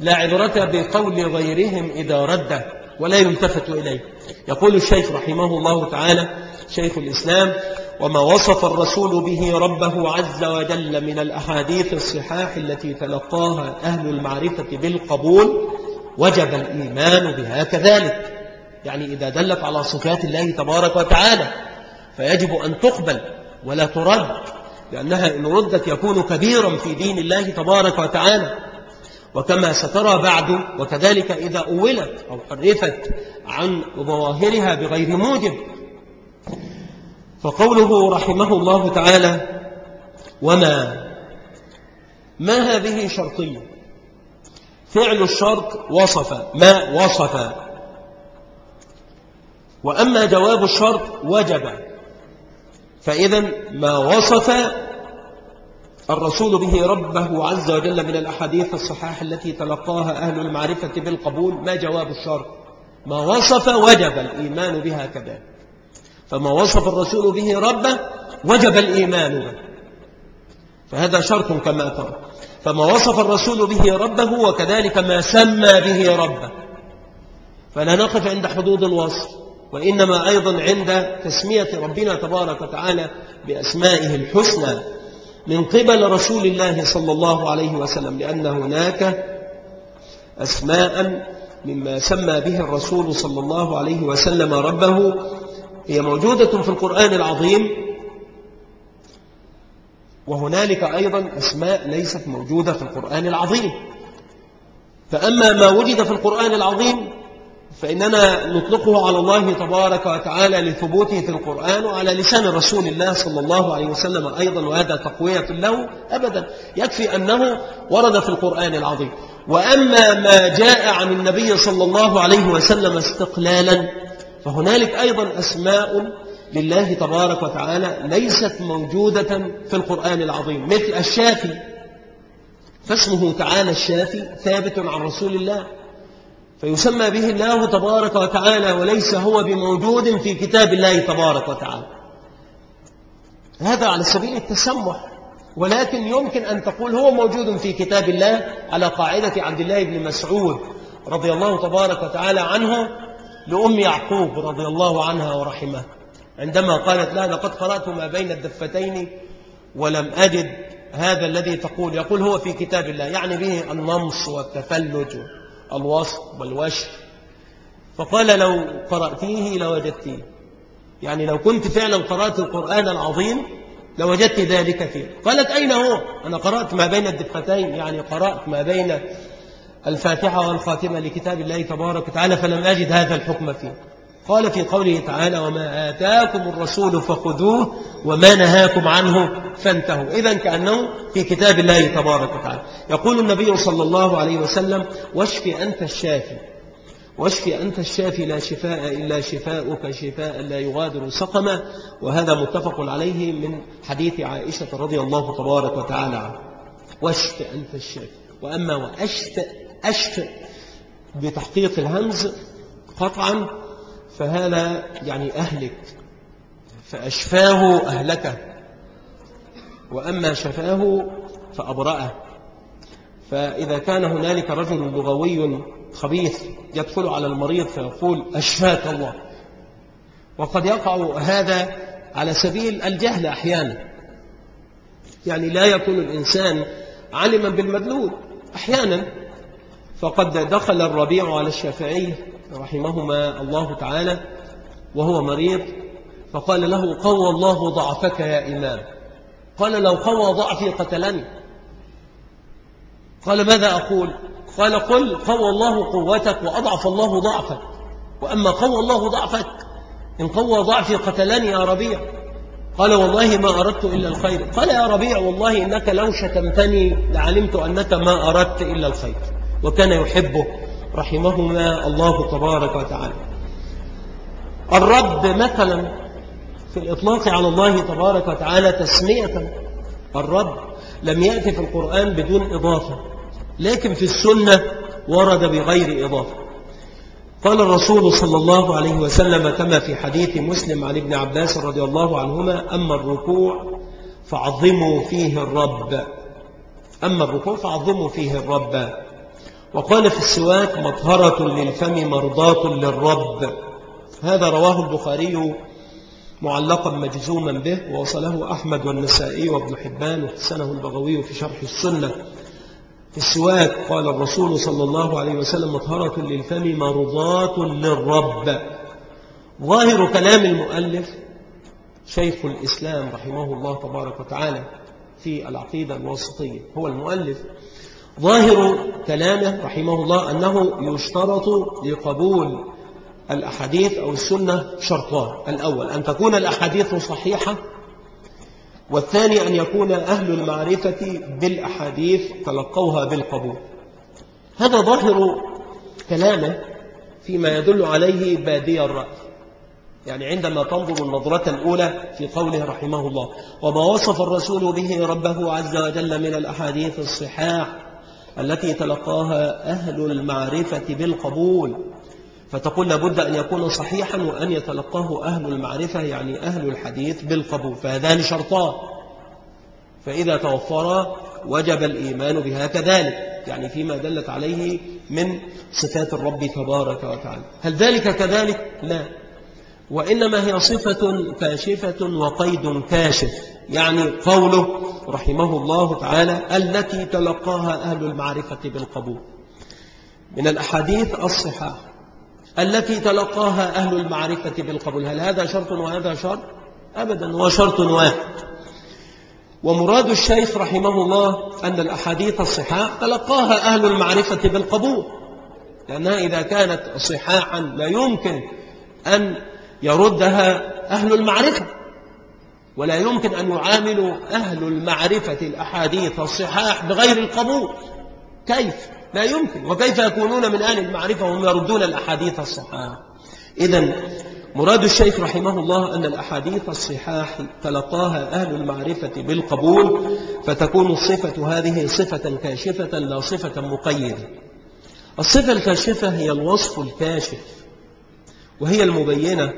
لا عبرة بقول غيرهم إذا رد ولا يلتفت إليه. يقول الشيخ رحمه الله تعالى شيخ الإسلام وما وصف الرسول به ربه عز وجل من الأحاديث الصحاح التي تلقاها أهل المعرفة بالقبول وجب الإيمان بها كذلك. يعني إذا دلت على صفات الله تبارك وتعالى فيجب أن تقبل ولا ترد لأنها إن ردت يكون كبيرا في دين الله تبارك وتعالى. وكما سترى بعد وكذلك إذا أولت أو حرفت عن ظواهرها بغير موجب. فقوله رحمه الله تعالى وما ما هذه شرطية؟ فعل الشرط وصف ما وصف. وأما جواب الشرط وجب. فإذا ما وصف الرسول به ربه عز وجل من الأحاديث الصحاح التي تلقاها أهل المعرفة بالقبول ما جواب الشرط ما وصف وجب الإيمان بها كذلك فما وصف الرسول به ربه وجب الإيمان به. فهذا شرط كما ترى. فما وصف الرسول به ربه وكذلك ما سمى به ربه. فلا نقف عند حدود الوصف وإنما أيضا عند تسمية ربنا تبارك وتعالى بأسمائه الحسنى. من قبل رسول الله صلى الله عليه وسلم لأن هناك أسماء مما سمى به الرسول صلى الله عليه وسلم ربه. هي موجودة في القرآن العظيم وهنالك أيضا أسماء ليست موجودة في القرآن العظيم. فأما ما وجد في القرآن العظيم فإننا نطلقه على الله تبارك وتعالى لثبوته في القرآن وعلى لسان رسول الله صلى الله عليه وسلم أيضا وهذا تقوية له أبدا. يكفي أنه ورد في القرآن العظيم. وأما ما جاء عن النبي صلى الله عليه وسلم استقلالا فهنالك أيضا أسماء لله تبارك وتعالى ليست موجودة في القرآن العظيم مثل الشافي فاسمه تعالى الشافي ثابت عن رسول الله. فيسمى به الله تبارك وتعالى وليس هو بموجود في كتاب الله تبارك وتعالى. هذا على سبيل التسمح ولكن يمكن أن تقول هو موجود في كتاب الله على قاعدة عبد الله بن مسعود رضي الله تبارك وتعالى عنه لأم يعقوب رضي الله عنها ورحمه. عندما قالت لا لقد قرأت ما بين الدفتين ولم أجد هذا الذي تقول يقول هو في كتاب الله يعني به النمص والتفلج. الوصف والوشف فقال لو قرأتيه لوجدتيه. يعني لو كنت فعلا قرأت القرآن العظيم لوجدت ذلك فيه. قالت أين هو؟ أنا قرأت ما بين الدفتين. يعني قرأت ما بين الفاتحة والخاتمة لكتاب الله تبارك وتعالى فلم أجد هذا الحكم فيه. قال في قوله تعالى وما آتاكم الرسول فخذوه وما نهاكم عنه فانتهوا. إذا كأنه في كتاب الله تبارك وتعالى. يقول النبي صلى الله عليه وسلم واشف أنت الشافي. واشف أنت الشافي لا شفاء إلا شفاؤك شفاء لا يغادر سقما. وهذا متفق عليه من حديث عائشة رضي الله تبارك وتعالى عنه واشف أنت الشافي. وأما وأشف أشف بتحقيق الهمز قطعا فهذا يعني أهلك فأشفاه أهلكه. وأما شفاه فأبرأه. فإذا كان هنالك رجل لغوي خبيث يدخل على المريض فيقول أشفاك الله. وقد يقع هذا على سبيل الجهل أحيانا. يعني لا يكون الإنسان علما بالمدلول أحيانا. فقد دخل الربيع على الشافعي رحمهما الله تعالى وهو مريض فقال له قوى الله ضعفك يا إمام. قال لو قوى ضعفي قتلني. قال ماذا أقول؟ قال قل قوى الله قوتك وأضعف الله ضعفك. وأما قوى الله ضعفك إن قوى ضعفي قتلني يا ربيع. قال والله ما أردت إلا الخير. قال يا ربيع والله إنك لو شتمتني لعلمت أنك ما أردت إلا الخير وكان يحبه. رحمهما الله تبارك وتعالى. الرب مثلا في الإطلاق على الله تبارك وتعالى تسمية. الرب لم يأتي في القرآن بدون إضافة لكن في السنة ورد بغير إضافة. قال الرسول صلى الله عليه وسلم كما في حديث مسلم عن ابن عباس رضي الله عنهما أما الركوع فعظموا فيه الرب. أما الركوع فعظموا فيه الرب. وقال في السواك مطهرة للفم مرضاة للرب. هذا رواه البخاري معلقا مجزوما به ووصله أحمد والنسائي وابن حبان وحسنه البغوي في شرح السنة. في السواك قال الرسول صلى الله عليه وسلم مطهرة للفم مرضاة للرب. ظاهر كلام المؤلف شيخ الإسلام رحمه الله تبارك وتعالى في العقيدة الواسطية. هو المؤلف ظاهر كلامه رحمه الله أنه يشترط لقبول الأحاديث أو السنة شرطان. الأول أن تكون الأحاديث صحيحة والثاني أن يكون أهل المعرفة بالأحاديث تلقوها بالقبول. هذا ظاهر كلامه فيما يدل عليه بادي الرأي. يعني عندما تنظر النظرة الأولى في قوله رحمه الله وما وصف الرسول به ربه عز وجل من الأحاديث الصحاح التي تلقاها أهل المعرفة بالقبول. فتقول لابد أن يكون صحيحا وأن يتلقاه أهل المعرفة يعني أهل الحديث بالقبول. فهذان شرطان. فإذا توفرا وجب الإيمان بها كذلك. يعني فيما دلت عليه من صفات الرب تبارك وتعالى. هل ذلك كذلك؟ لا. وإنما هي صفة كاشفة وقيد كاشف. يعني قوله رحمه الله تعالى التي تلقاها أهل المعرفة بالقبول. من الأحاديث الصحاح التي تلقاها أهل المعرفة بالقبول. هل هذا شرط وهذا شرط؟ أبدا هو شرط واحد. ومراد الشيخ رحمه الله أن الأحاديث الصحاح تلقاها أهل المعرفة بالقبول. لأنها إذا كانت صحاحا لا يمكن أن يردها أهل المعرفة. ولا يمكن أن يعاملوا أهل المعرفة الأحاديث الصحاح بغير القبول. كيف؟ لا يمكن. وكيف يكونون من أهل المعرفة وهم يردون الأحاديث الصحاح؟ إذا مراد الشيخ رحمه الله أن الأحاديث الصحاح تلقاها أهل المعرفة بالقبول فتكون الصفة هذه صفة كاشفة لا صفة مقيدة. الصفة الكاشفة هي الوصف الكاشف وهي المبينة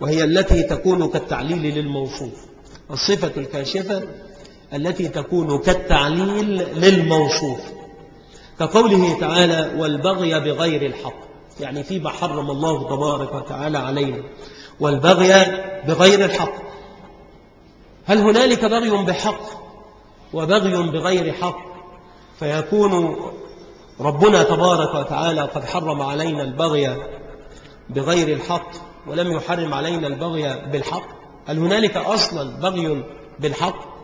وهي التي تكون كالتعليل للموصوف. الصفة الكاشفة التي تكون كالتعليل للموصوف. كقوله تعالى والبغي بغير الحق. يعني فيما حرم الله تبارك وتعالى علينا والبغي بغير الحق. هل هنالك بغي بحق وبغي بغير حق؟ فيكون ربنا تبارك وتعالى قد حرم علينا البغي بغير الحق. ولم يحرم علينا البغي بالحق؟ هل هنالك أصلا بغي بالحق؟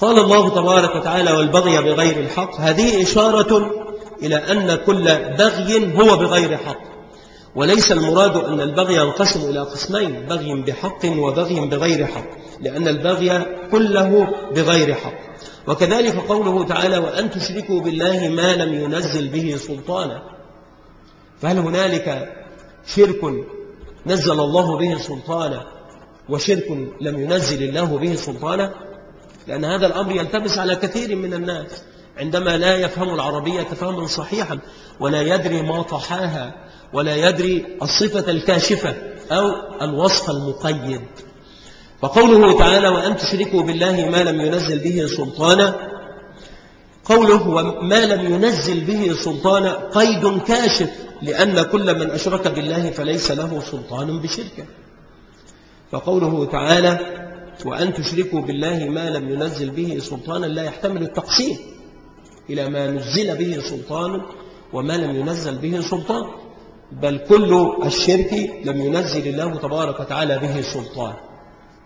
قال الله تبارك وتعالى والبغي بغير الحق. هذه إشارة إلى أن كل بغي هو بغير حق. وليس المراد أن البغي ينقسم إلى قسمين بغي بحق وبغي بغير حق لأن البغي كله بغير حق. وكذلك قوله تعالى وأن تشركوا بالله ما لم ينزل به سلطانا. فهل هنالك شرك نزل الله به سلطانا وشرك لم ينزل الله به سلطانا؟ لأن هذا الأمر يلتبس على كثير من الناس. عندما لا يفهم العربية فهما صحيحا ولا يدري ما طحاها ولا يدري الصفة الكاشفة أو الوصف المقيد. فقوله تعالى وأن تشركوا بالله ما لم ينزل به سلطانا قوله وما لم ينزل به سلطانا قيد كاشف لأن كل من أشرك بالله فليس له سلطان بشركة. فقوله تعالى وأن تشركوا بالله ما لم ينزل به سلطانا لا يحتمل التقسيم إلى ما نزل به سلطان وما لم ينزل به سلطان بل كل الشرك لم ينزل الله تبارك وتعالى به سلطان.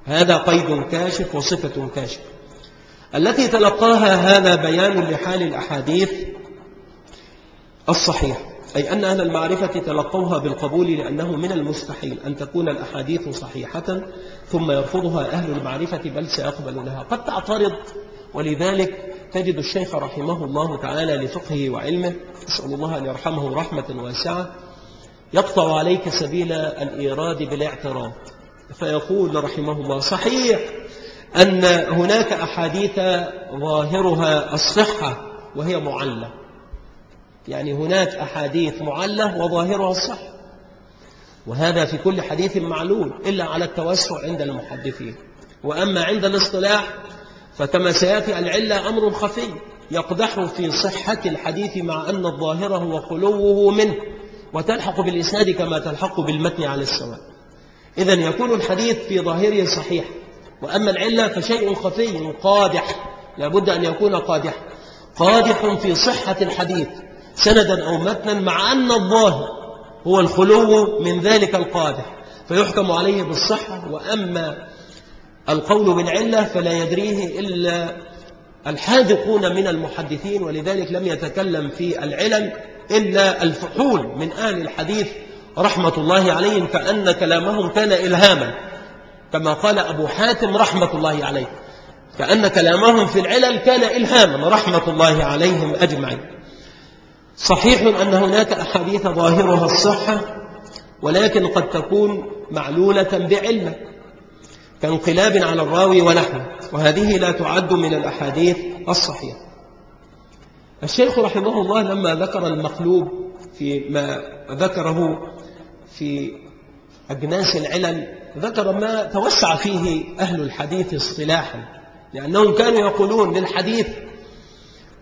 هذا قيد كاشف وصفة كاشف. التي تلقاها هذا بيان لحال الأحاديث الصحيح أي أن أهل المعرفة تلقوها بالقبول لأنه من المستحيل أن تكون الأحاديث صحيحة ثم يرفضها أهل المعرفة بل سيقبل لها قد تعترض ولذلك تجد الشيخ رحمه الله تعالى لفقهه وعلمه أسأل الله أن يرحمه رحمة واسعة يقطع عليك سبيل الإيراد بالاعتراض. فيقول رحمه الله صحيح أن هناك أحاديث ظاهرها الصحة وهي معلة. يعني هناك أحاديث معلة وظاهرها الصحة وهذا في كل حديث معلول إلا على التوسع عند المحدثين. وأما عند الاصطلاح فكما سيأتي العلة أمر خفي يقدح في صحة الحديث مع أن الظاهر هو خلوه منه وتلحق بالإسناد كما تلحق بالمتن على السواء. إذا يكون الحديث في ظاهره صحيح. وأما العلة فشيء خفي قادح لابد أن يكون قادح. قادح في صحة الحديث سندا أو متنا مع أن الظاهر هو الخلو من ذلك القادح فيحكم عليه بالصحة. وأما القول بالعلة فلا يدريه إلا الحاذقون من المحدثين ولذلك لم يتكلم في العلل إلا الفحول من آل الحديث رحمة الله عليهم كأن كلامهم كان إلهاما. كما قال أبو حاتم رحمة الله عليه. كأن كلامهم في العلل كان إلهاما رحمة الله عليهم أجمعين. صحيح أن هناك أحاديث ظاهرها الصحة ولكن قد تكون معلولة بعلة كانقلاب على الراوي ونحوه وهذه لا تعد من الأحاديث الصحيحة. الشيخ رحمه الله لما ذكر المقلوب في ما ذكره في أجناس العلل ذكر ما توسع فيه أهل الحديث اصطلاحا لأنهم كانوا يقولون للحديث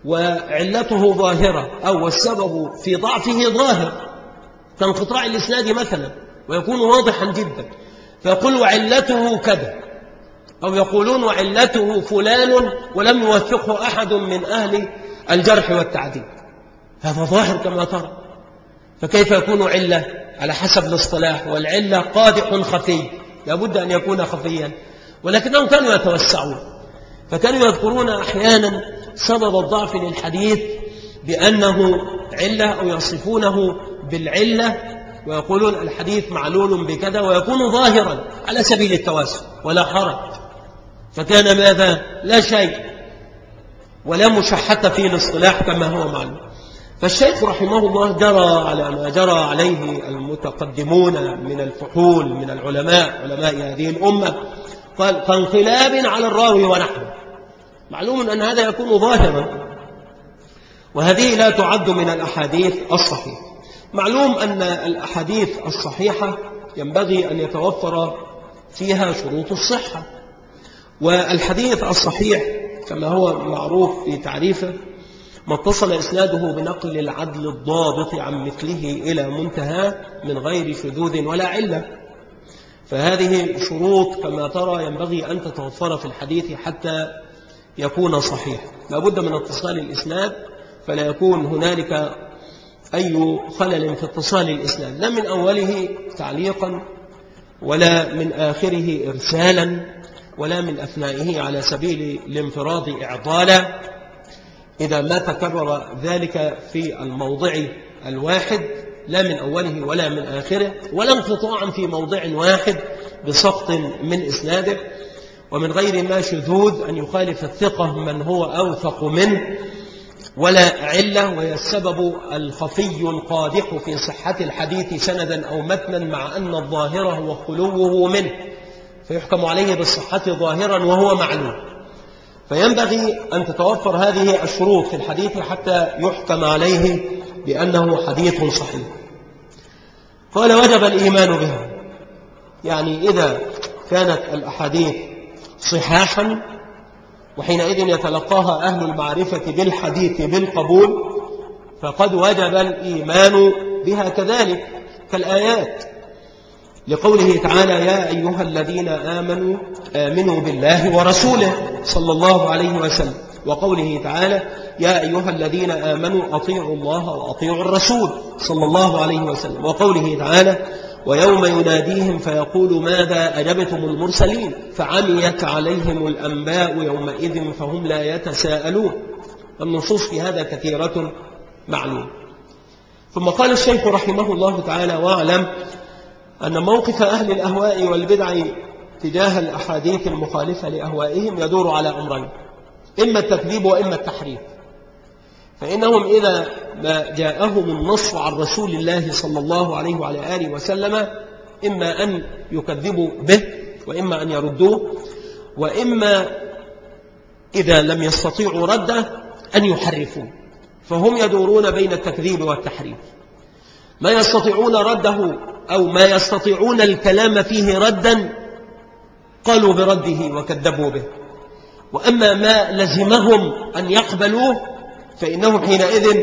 وعلته ظاهرة أو السبب في ضعفه ظاهر كانقطاع الإسناد مثلا ويكون واضحا جدا فيقول وعلته كذا أو يقولون وعلته فلان ولم يوثقه أحد من أهل الجرح والتعديل. هذا ظاهر كما ترى. فكيف يكون علة؟ على حسب الاصطلاح والعلة قادح خفي لابد أن يكون خفيا. ولكنهم كانوا يتوسعون. فكانوا يذكرون أحيانا سبب الضعف للحديث بأنه علة أو يصفونه بالعلة ويقولون الحديث معلول بكذا ويكون ظاهرا على سبيل التواسع ولا حرج فكان ماذا؟ لا شيء ولا مشحة في الاصطلاح كما هو معلوم. فالشيخ رحمه الله جرى على ما جرى عليه المتقدمون من الفحول من العلماء علماء هذه الأمة. كانقلاب على الراوي ونحوه. معلوم أن هذا يكون ظاهرا وهذه لا تعد من الأحاديث الصحيحة. معلوم أن الأحاديث الصحيحة ينبغي أن يتوفر فيها شروط الصحة والحديث الصحيح كما هو معروف في تعريفه ما اتصل إسناده بنقل العدل الضابط عن مثله إلى منتهى من غير شذوذ ولا علة. فهذه شروط كما ترى ينبغي أن تتوفر في الحديث حتى يكون صحيح. لابد من اتصال الإسناد فلا يكون هنالك أي خلل في اتصال الإسناد. لا من أوله تعليقا ولا من آخره إرسالا ولا من أثنائه على سبيل الانفراد إعطالا. إذا ما تكرر ذلك في الموضع الواحد لا من أوله ولا من آخره ولا انقطاعا في موضع واحد بسقط من إسناده. ومن غير ما شذوذ أن يخالف الثقة من هو أوثق منه ولا علة وهي السبب الخفي القادح في صحة الحديث سندا أو متنا مع أن الظاهر هو خلوه منه. فيحكم عليه بالصحة ظاهرا وهو معلوم. فينبغي أن تتوفر هذه الشروط في الحديث حتى يحكم عليه بأنه حديث صحيح. قال وجب الإيمان بها. يعني إذا كانت الأحاديث صحاحا وحينئذ يتلقاها أهل المعرفة بالحديث بالقبول فقد وجب الإيمان بها كذلك. كالآيات لقوله تعالى يا أيها الذين آمنوا آمنوا بالله ورسوله صلى الله عليه وسلم. وقوله تعالى يا أيها الذين آمنوا أطيعوا الله وأطيعوا الرسول صلى الله عليه وسلم. وقوله تعالى ويوم يناديهم فيقول ماذا أجبتم المرسلين؟ فعميت عليهم الأنباء يومئذ فهم لا يتساءلون. النصوص في هذا كثيرة معلوم ثم قال الشيخ رحمه الله تعالى واعلم أن موقف أهل الأهواء والبدع تجاه الأحاديث المخالفة لأهوائهم يدور على أمرين إما التكذيب وإما التحريف. فإنهم إذا ما جاءهم النص عن رسول الله صلى الله عليه وعلى آله وسلم إما أن يكذبوا به وإما أن يردوه وإما إذا لم يستطيعوا رده أن يحرفوه. فهم يدورون بين التكذيب والتحريف. ما يستطيعون رده أو ما يستطيعون الكلام فيه ردا قالوا برده وكذبوا به. وأما ما لزمهم أن يقبلوه فإنهم حينئذ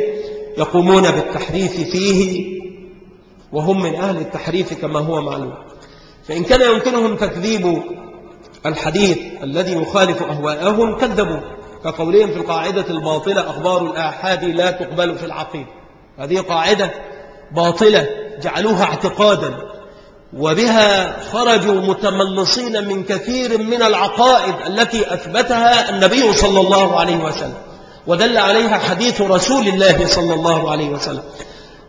يقومون بالتحريف فيه وهم من أهل التحريف كما هو معلوم. فإن كان يمكنهم تكذيب الحديث الذي يخالف أهواءهم كذبوا. كقولهم في القاعدة الباطلة أخبار الآحاد لا تقبل في العقيد. هذه قاعدة باطلة. جعلوها اعتقادا وبها خرجوا متملصين من كثير من العقائد التي أثبتها النبي صلى الله عليه وسلم ودل عليها حديث رسول الله صلى الله عليه وسلم.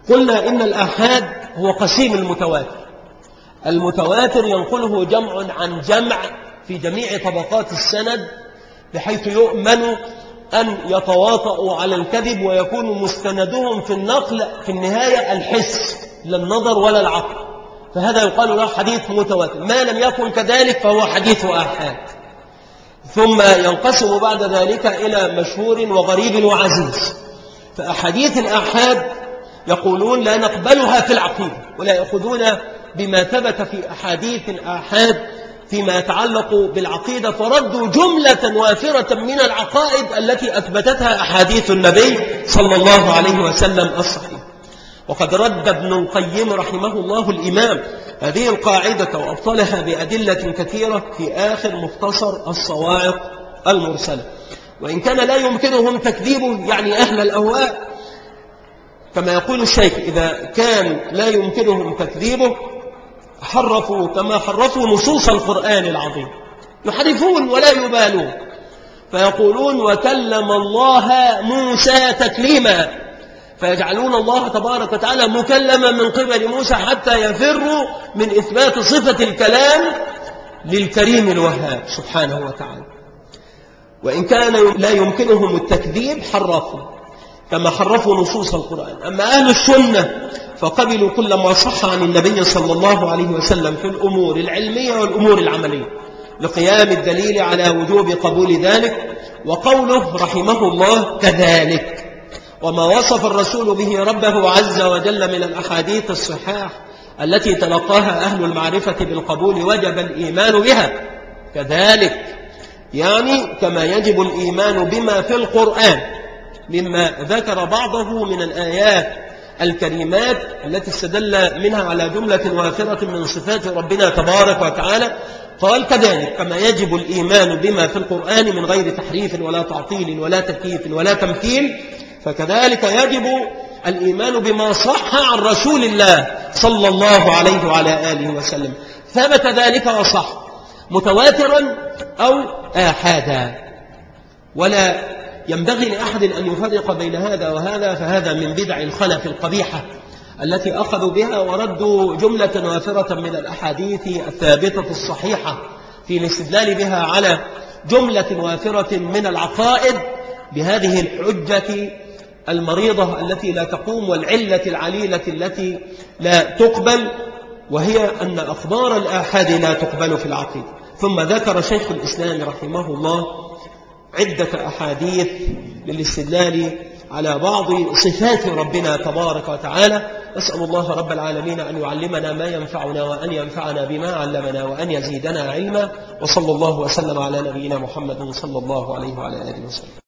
قلنا إن الأحاد هو قسيم المتواتر. المتواتر ينقله جمع عن جمع في جميع طبقات السند بحيث يؤمن أن يتواطؤوا على الكذب ويكون مستندهم في النقل في النهاية الحس لا النظر ولا العقل. فهذا يقال له حديث متواتر. ما لم يكن كذلك فهو حديث آحاد. ثم ينقسم بعد ذلك إلى مشهور وغريب وعزيز. فأحاديث الآحاد يقولون لا نقبلها في العقيدة ولا يأخذون بما ثبت في أحاديث الآحاد فيما يتعلق بالعقيدة فردوا جملة وافرة من العقائد التي أثبتتها أحاديث النبي صلى الله عليه وسلم الصحيح. وقد رد ابن القيم رحمه الله الإمام هذه القاعدة وأبطلها بأدلة كثيرة في آخر مختصر الصواعق المرسلة. وإن كان لا يمكنهم تكذيبه يعني أهل الأهواء كما يقول الشيخ إذا كان لا يمكنهم تكذيبه حرفوا كما حرفوا نصوص القرآن العظيم. يحرفون ولا يبالون. فيقولون وكلم الله موسى تكليما. فيجعلون الله تبارك وتعالى مكلما من قبل موسى حتى يفروا من إثبات صفة الكلام للكريم الوهاب سبحانه وتعالى. وإن كان لا يمكنهم التكذيب حرفوا كما حرفوا نصوص القرآن. أما أهل السنة فقبلوا كل ما صح عن النبي صلى الله عليه وسلم في الأمور العلمية والأمور العملية لقيام الدليل على وجوب قبول ذلك وقوله رحمه الله كذلك. وما وصف الرسول به ربه عز وجل من الأحاديث الصحاح التي تلقاها أهل المعرفة بالقبول وجب الإيمان بها كذلك. يعني كما يجب الإيمان بما في القرآن مما ذكر بعضه من الآيات الكريمات التي استدل منها على جملة وافرة من صفات ربنا تبارك وتعالى. قال كذلك كما يجب الإيمان بما في القرآن من غير تحريف ولا تعطيل ولا تكييف ولا تمثيل فكذلك يجب الإيمان بما صح عن رسول الله صلى الله عليه وعلى آله وسلم. ثبت ذلك وصح متواترا أو آحادا ولا ينبغي لأحد أن يفرق بين هذا وهذا فهذا من بدع الخلف القبيحة التي أخذوا بها وردوا جملة وافرة من الأحاديث الثابتة الصحيحة في الاستدلال بها على جملة وافرة من العقائد بهذه الحجة المريضة التي لا تقوم والعلة العليلة التي لا تقبل وهي أن أخبار الآحاد لا تقبل في العقيدة. ثم ذكر شيخ الإسلام رحمه الله عدة أحاديث للاستدلال على بعض صفات ربنا تبارك وتعالى. نسأل الله رب العالمين أن يعلمنا ما ينفعنا وأن ينفعنا بما علمنا وأن يزيدنا علما. وصلى الله وسلم على نبينا محمد صلى الله عليه وعلى آله وسلم.